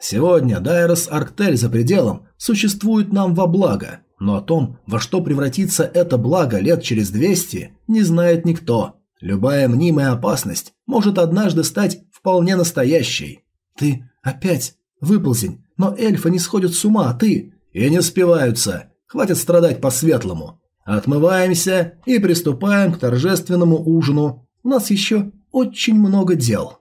Сегодня Дайрос Арктель за пределом существует нам во благо, но о том, во что превратится это благо лет через 200, не знает никто. Любая мнимая опасность может однажды стать вполне настоящей. Ты опять выползень, но эльфы не сходят с ума, а ты... И не спиваются. Хватит страдать по-светлому. Отмываемся и приступаем к торжественному ужину. У нас еще очень много дел.